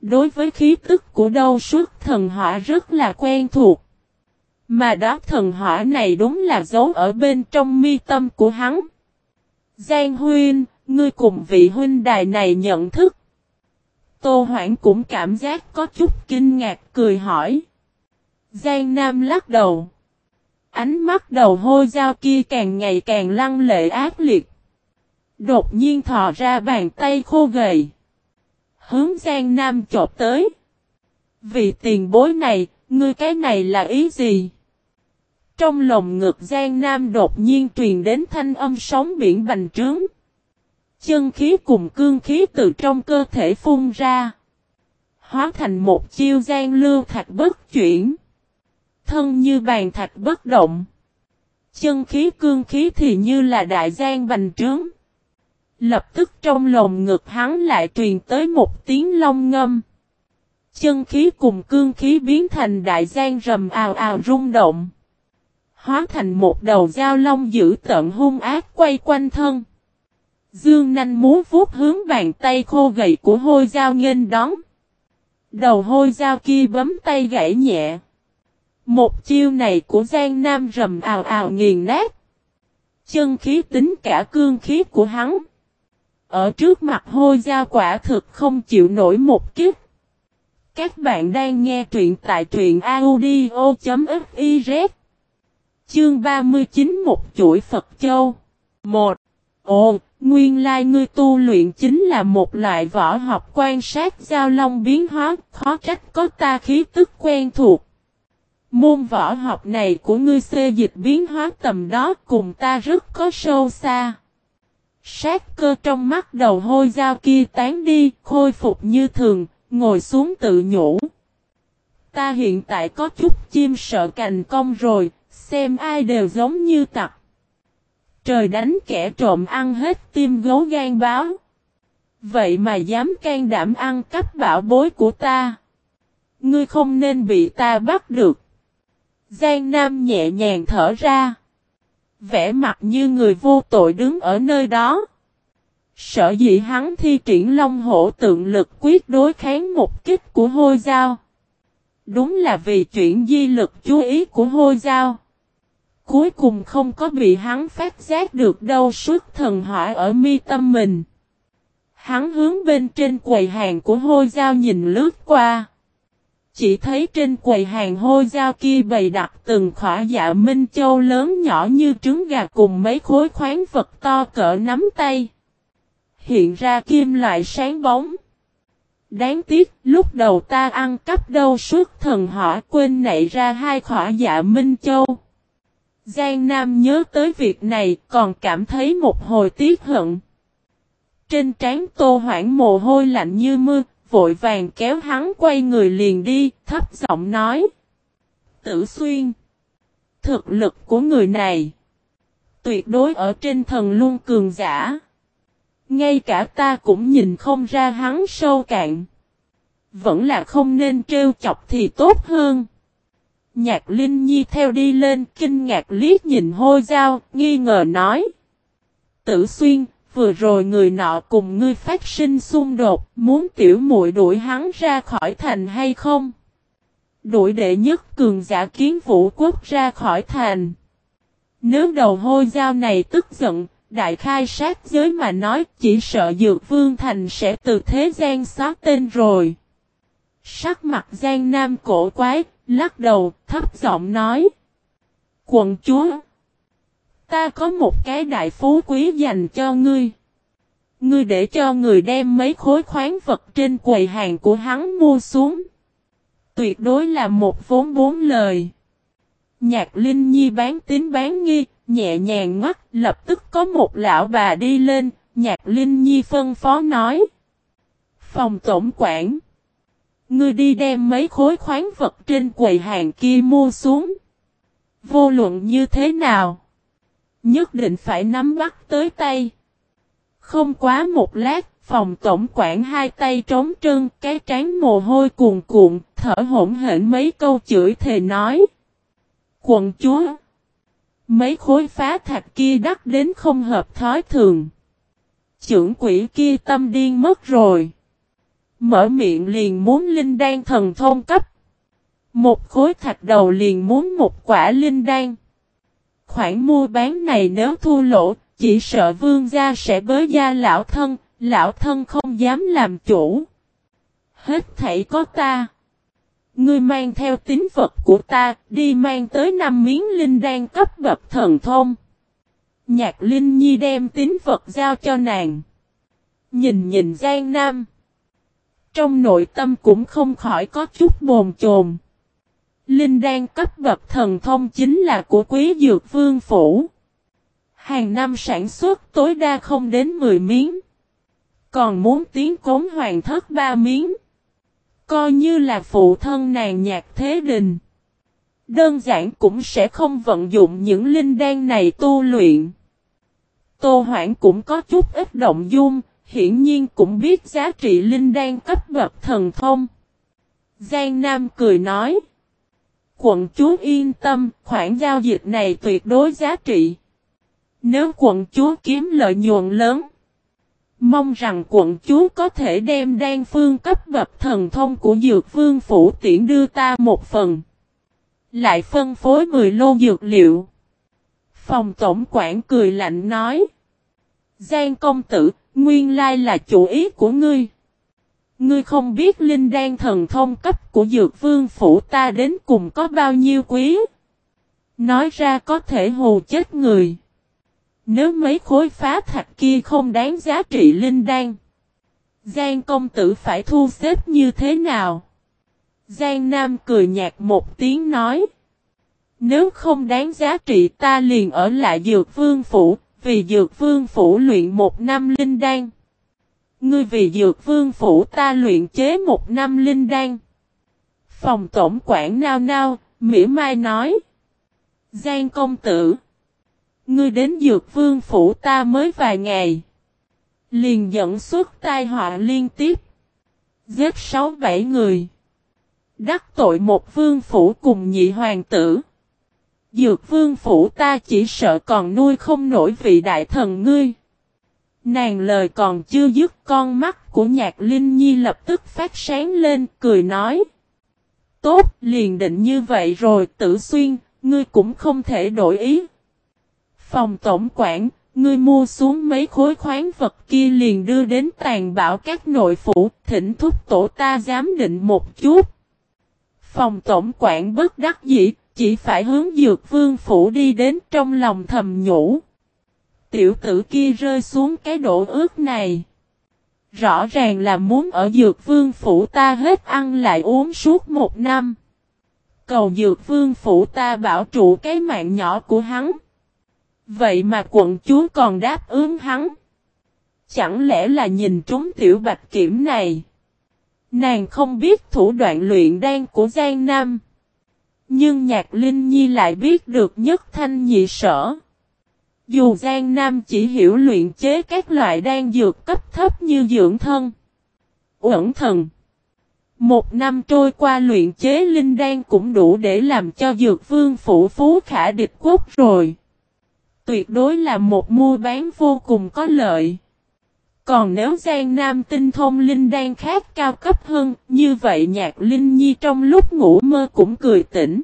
S1: Đối với khí tức của đâu suốt thần hỏa rất là quen thuộc. Mà đó thần hỏa này đúng là giấu ở bên trong mi tâm của hắn. Giang huyên ngươi cùng vị huynh đài này nhận thức. Tô Hoảng cũng cảm giác có chút kinh ngạc cười hỏi. Giang Nam lắc đầu. Ánh mắt đầu hôi dao kia càng ngày càng lăng lệ ác liệt. Đột nhiên thò ra bàn tay khô gầy. Hướng Giang Nam chộp tới. Vì tiền bối này, ngươi cái này là ý gì? Trong lồng ngực Giang Nam đột nhiên truyền đến thanh âm sóng biển bành trướng. Chân khí cùng cương khí từ trong cơ thể phun ra. Hóa thành một chiêu gian lưu thạch bất chuyển. Thân như bàn thạch bất động. Chân khí, cương khí thì như là đại gian bành trướng. Lập tức trong lồng ngực hắn lại truyền tới một tiếng long ngâm. Chân khí cùng cương khí biến thành đại gian rầm ào ào rung động. Hóa thành một đầu dao long dữ tận hung ác quay quanh thân. Dương nanh muốn vuốt hướng bàn tay khô gầy của hôi dao nghênh đón. Đầu hôi dao kia bấm tay gãy nhẹ. Một chiêu này của Giang Nam rầm ào ào nghiền nát. Chân khí tính cả cương khí của hắn. Ở trước mặt hôi dao quả thực không chịu nổi một kiếp. Các bạn đang nghe truyện tại truyện audio.fiz Chương 39 Một chuỗi Phật Châu 1. Ồ, nguyên lai ngươi tu luyện chính là một loại võ học quan sát giao long biến hóa, khó trách có ta khí tức quen thuộc. Môn võ học này của ngươi xê dịch biến hóa tầm đó cùng ta rất có sâu xa. Sát cơ trong mắt đầu hôi dao kia tán đi, khôi phục như thường, ngồi xuống tự nhủ. Ta hiện tại có chút chim sợ cành công rồi, xem ai đều giống như tặc. Trời đánh kẻ trộm ăn hết tim gấu gan báo. Vậy mà dám can đảm ăn cắp bảo bối của ta. Ngươi không nên bị ta bắt được. Giang Nam nhẹ nhàng thở ra. Vẽ mặt như người vô tội đứng ở nơi đó. Sở dĩ hắn thi triển long hổ tượng lực quyết đối kháng một kích của hôi dao. Đúng là vì chuyện di lực chú ý của hôi dao. Cuối cùng không có bị hắn phát giác được đâu suốt thần hỏa ở mi tâm mình. Hắn hướng bên trên quầy hàng của hôi dao nhìn lướt qua. Chỉ thấy trên quầy hàng hôi dao kia bày đặt từng khỏa dạ minh châu lớn nhỏ như trứng gà cùng mấy khối khoáng vật to cỡ nắm tay. Hiện ra kim loại sáng bóng. Đáng tiếc, lúc đầu ta ăn cắp đâu suốt thần hỏa quên nảy ra hai khỏa dạ minh châu. Giang Nam nhớ tới việc này còn cảm thấy một hồi tiếc hận. Trên trán tô hoảng mồ hôi lạnh như mưa, vội vàng kéo hắn quay người liền đi, thấp giọng nói. Tử xuyên. Thực lực của người này. Tuyệt đối ở trên thần luôn cường giả. Ngay cả ta cũng nhìn không ra hắn sâu cạn. Vẫn là không nên trêu chọc thì tốt hơn. Nhạc Linh Nhi theo đi lên kinh ngạc liếc nhìn hôi dao, nghi ngờ nói. Tử xuyên, vừa rồi người nọ cùng ngươi phát sinh xung đột, muốn tiểu muội đuổi hắn ra khỏi thành hay không? Đuổi đệ nhất cường giả kiến vũ quốc ra khỏi thành. Nếu đầu hôi dao này tức giận, đại khai sát giới mà nói chỉ sợ dược vương thành sẽ từ thế gian xóa tên rồi. Sắc mặt Giang Nam cổ quái, lắc đầu, thấp giọng nói. Quận chúa, ta có một cái đại phú quý dành cho ngươi. Ngươi để cho người đem mấy khối khoáng vật trên quầy hàng của hắn mua xuống. Tuyệt đối là một vốn bốn lời. Nhạc Linh Nhi bán tín bán nghi, nhẹ nhàng ngắt, lập tức có một lão bà đi lên, nhạc Linh Nhi phân phó nói. Phòng tổng quản. Ngươi đi đem mấy khối khoáng vật trên quầy hàng kia mua xuống. Vô luận như thế nào? Nhất định phải nắm bắt tới tay. Không quá một lát, phòng tổng quản hai tay trống trơn, cái trán mồ hôi cuồn cuộn, thở hổn hển mấy câu chửi thề nói. Quận chúa! Mấy khối phá thạch kia đắt đến không hợp thói thường. Chưởng quỷ kia tâm điên mất rồi. Mở miệng liền muốn linh đan thần thông cấp. Một khối thạch đầu liền muốn một quả linh đan. Khoản mua bán này nếu thua lỗ, chỉ sợ vương gia sẽ bới gia lão thân, lão thân không dám làm chủ. Hết thảy có ta. Ngươi mang theo tín vật của ta, đi mang tới năm miếng linh đan cấp bậc thần thông. Nhạc Linh Nhi đem tín vật giao cho nàng. Nhìn nhìn Giang Nam. Trong nội tâm cũng không khỏi có chút bồn chồn. Linh đan cấp bậc thần thông chính là của quý dược vương phủ. Hàng năm sản xuất tối đa không đến 10 miếng. Còn muốn tiến cống hoàng thất 3 miếng. Coi như là phụ thân nàng nhạc thế đình. Đơn giản cũng sẽ không vận dụng những linh đan này tu luyện. Tô Hoảng cũng có chút ít động dung, hiển nhiên cũng biết giá trị linh đan cấp bậc thần thông. Giang Nam cười nói. Quận chúa yên tâm, khoản giao dịch này tuyệt đối giá trị. Nếu quận chúa kiếm lợi nhuận lớn, mong rằng quận chúa có thể đem đan phương cấp bậc thần thông của dược vương phủ tiễn đưa ta một phần. Lại phân phối 10 lô dược liệu. Phòng tổng quản cười lạnh nói. Giang công tử, nguyên lai là chủ ý của ngươi. Ngươi không biết linh đan thần thông cấp của dược vương phủ ta đến cùng có bao nhiêu quý. Nói ra có thể hù chết người. Nếu mấy khối phá thạch kia không đáng giá trị linh đan. Giang công tử phải thu xếp như thế nào? Giang Nam cười nhạt một tiếng nói. Nếu không đáng giá trị ta liền ở lại dược vương phủ, vì dược vương phủ luyện một năm linh đan. Ngươi vì dược vương phủ ta luyện chế một năm linh đan. Phòng tổng quản nao nao, mỉa mai nói. Giang công tử. Ngươi đến dược vương phủ ta mới vài ngày. Liền dẫn xuất tai họa liên tiếp. Giết sáu bảy người. Đắc tội một vương phủ cùng nhị hoàng tử. Dược vương phủ ta chỉ sợ còn nuôi không nổi vị đại thần ngươi. Nàng lời còn chưa dứt con mắt của nhạc Linh Nhi lập tức phát sáng lên cười nói. Tốt liền định như vậy rồi tử xuyên, ngươi cũng không thể đổi ý. Phòng tổng quản, ngươi mua xuống mấy khối khoáng vật kia liền đưa đến tàn bảo các nội phủ, thỉnh thúc tổ ta giám định một chút. Phòng tổng quản bất đắc dĩ, chỉ phải hướng dược vương phủ đi đến trong lòng thầm nhủ. Tiểu tử kia rơi xuống cái độ ước này. Rõ ràng là muốn ở dược vương phủ ta hết ăn lại uống suốt một năm. Cầu dược vương phủ ta bảo trụ cái mạng nhỏ của hắn. Vậy mà quận chúa còn đáp ứng hắn. Chẳng lẽ là nhìn trúng tiểu bạch kiểm này. Nàng không biết thủ đoạn luyện đan của Giang Nam. Nhưng nhạc Linh Nhi lại biết được nhất thanh nhị sở. Dù Giang Nam chỉ hiểu luyện chế các loại đan dược cấp thấp như dưỡng thân, uẩn thần. Một năm trôi qua luyện chế linh đan cũng đủ để làm cho dược vương phủ phú khả địch quốc rồi. Tuyệt đối là một mua bán vô cùng có lợi. Còn nếu Giang Nam tinh thông linh đan khác cao cấp hơn, như vậy nhạc Linh Nhi trong lúc ngủ mơ cũng cười tỉnh.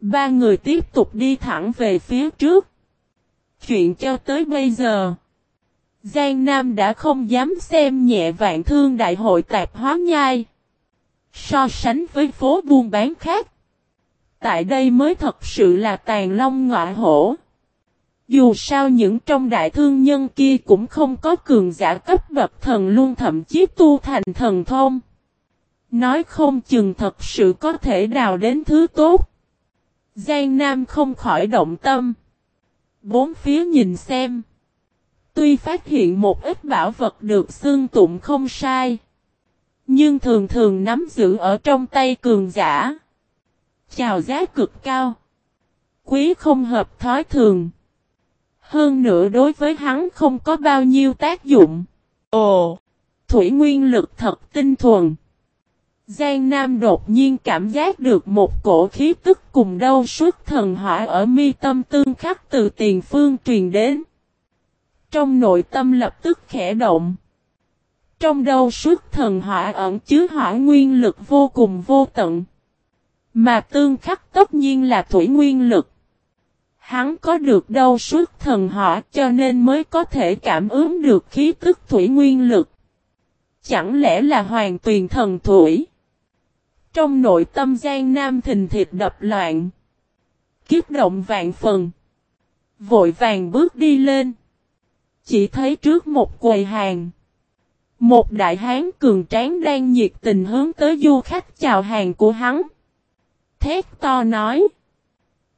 S1: Ba người tiếp tục đi thẳng về phía trước. Chuyện cho tới bây giờ, Giang Nam đã không dám xem nhẹ vạn thương đại hội tạp hóa nhai. So sánh với phố buôn bán khác. Tại đây mới thật sự là tàn long ngọa hổ. Dù sao những trong đại thương nhân kia cũng không có cường giả cấp bậc thần luôn, thậm chí tu thành thần thông. Nói không chừng thật sự có thể đào đến thứ tốt. Giang Nam không khỏi động tâm. Bốn phía nhìn xem. Tuy phát hiện một ít bảo vật được xương tụng không sai. Nhưng thường thường nắm giữ ở trong tay cường giả. Chào giá cực cao. Quý không hợp thói thường. Hơn nữa đối với hắn không có bao nhiêu tác dụng. Ồ! Thủy nguyên lực thật tinh thuần. Giang Nam đột nhiên cảm giác được một cổ khí tức cùng đâu suốt thần hỏa ở mi tâm tương khắc từ tiền phương truyền đến. Trong nội tâm lập tức khẽ động. Trong đâu suốt thần hỏa ẩn chứa hỏa nguyên lực vô cùng vô tận. Mà tương khắc tất nhiên là thủy nguyên lực. Hắn có được đâu suốt thần hỏa cho nên mới có thể cảm ứng được khí tức thủy nguyên lực. Chẳng lẽ là hoàng tuyền thần thủy? Trong nội tâm Giang Nam thình thịt đập loạn. Kiếp động vạn phần. Vội vàng bước đi lên. Chỉ thấy trước một quầy hàng. Một đại hán cường tráng đang nhiệt tình hướng tới du khách chào hàng của hắn. Thét to nói.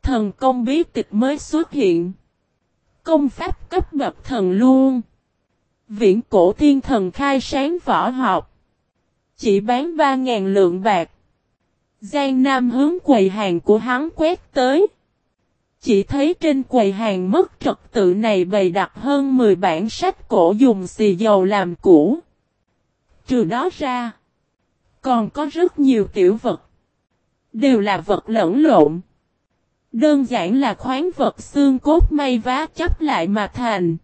S1: Thần công bí tịch mới xuất hiện. Công pháp cấp bậc thần luôn. Viễn cổ thiên thần khai sáng võ học. Chỉ bán 3.000 lượng bạc. Giang Nam hướng quầy hàng của hắn quét tới. Chỉ thấy trên quầy hàng mất trật tự này bày đặt hơn 10 bản sách cổ dùng xì dầu làm cũ. Trừ đó ra, còn có rất nhiều tiểu vật. Đều là vật lẫn lộn. Đơn giản là khoáng vật xương cốt may vá chấp lại mà thành.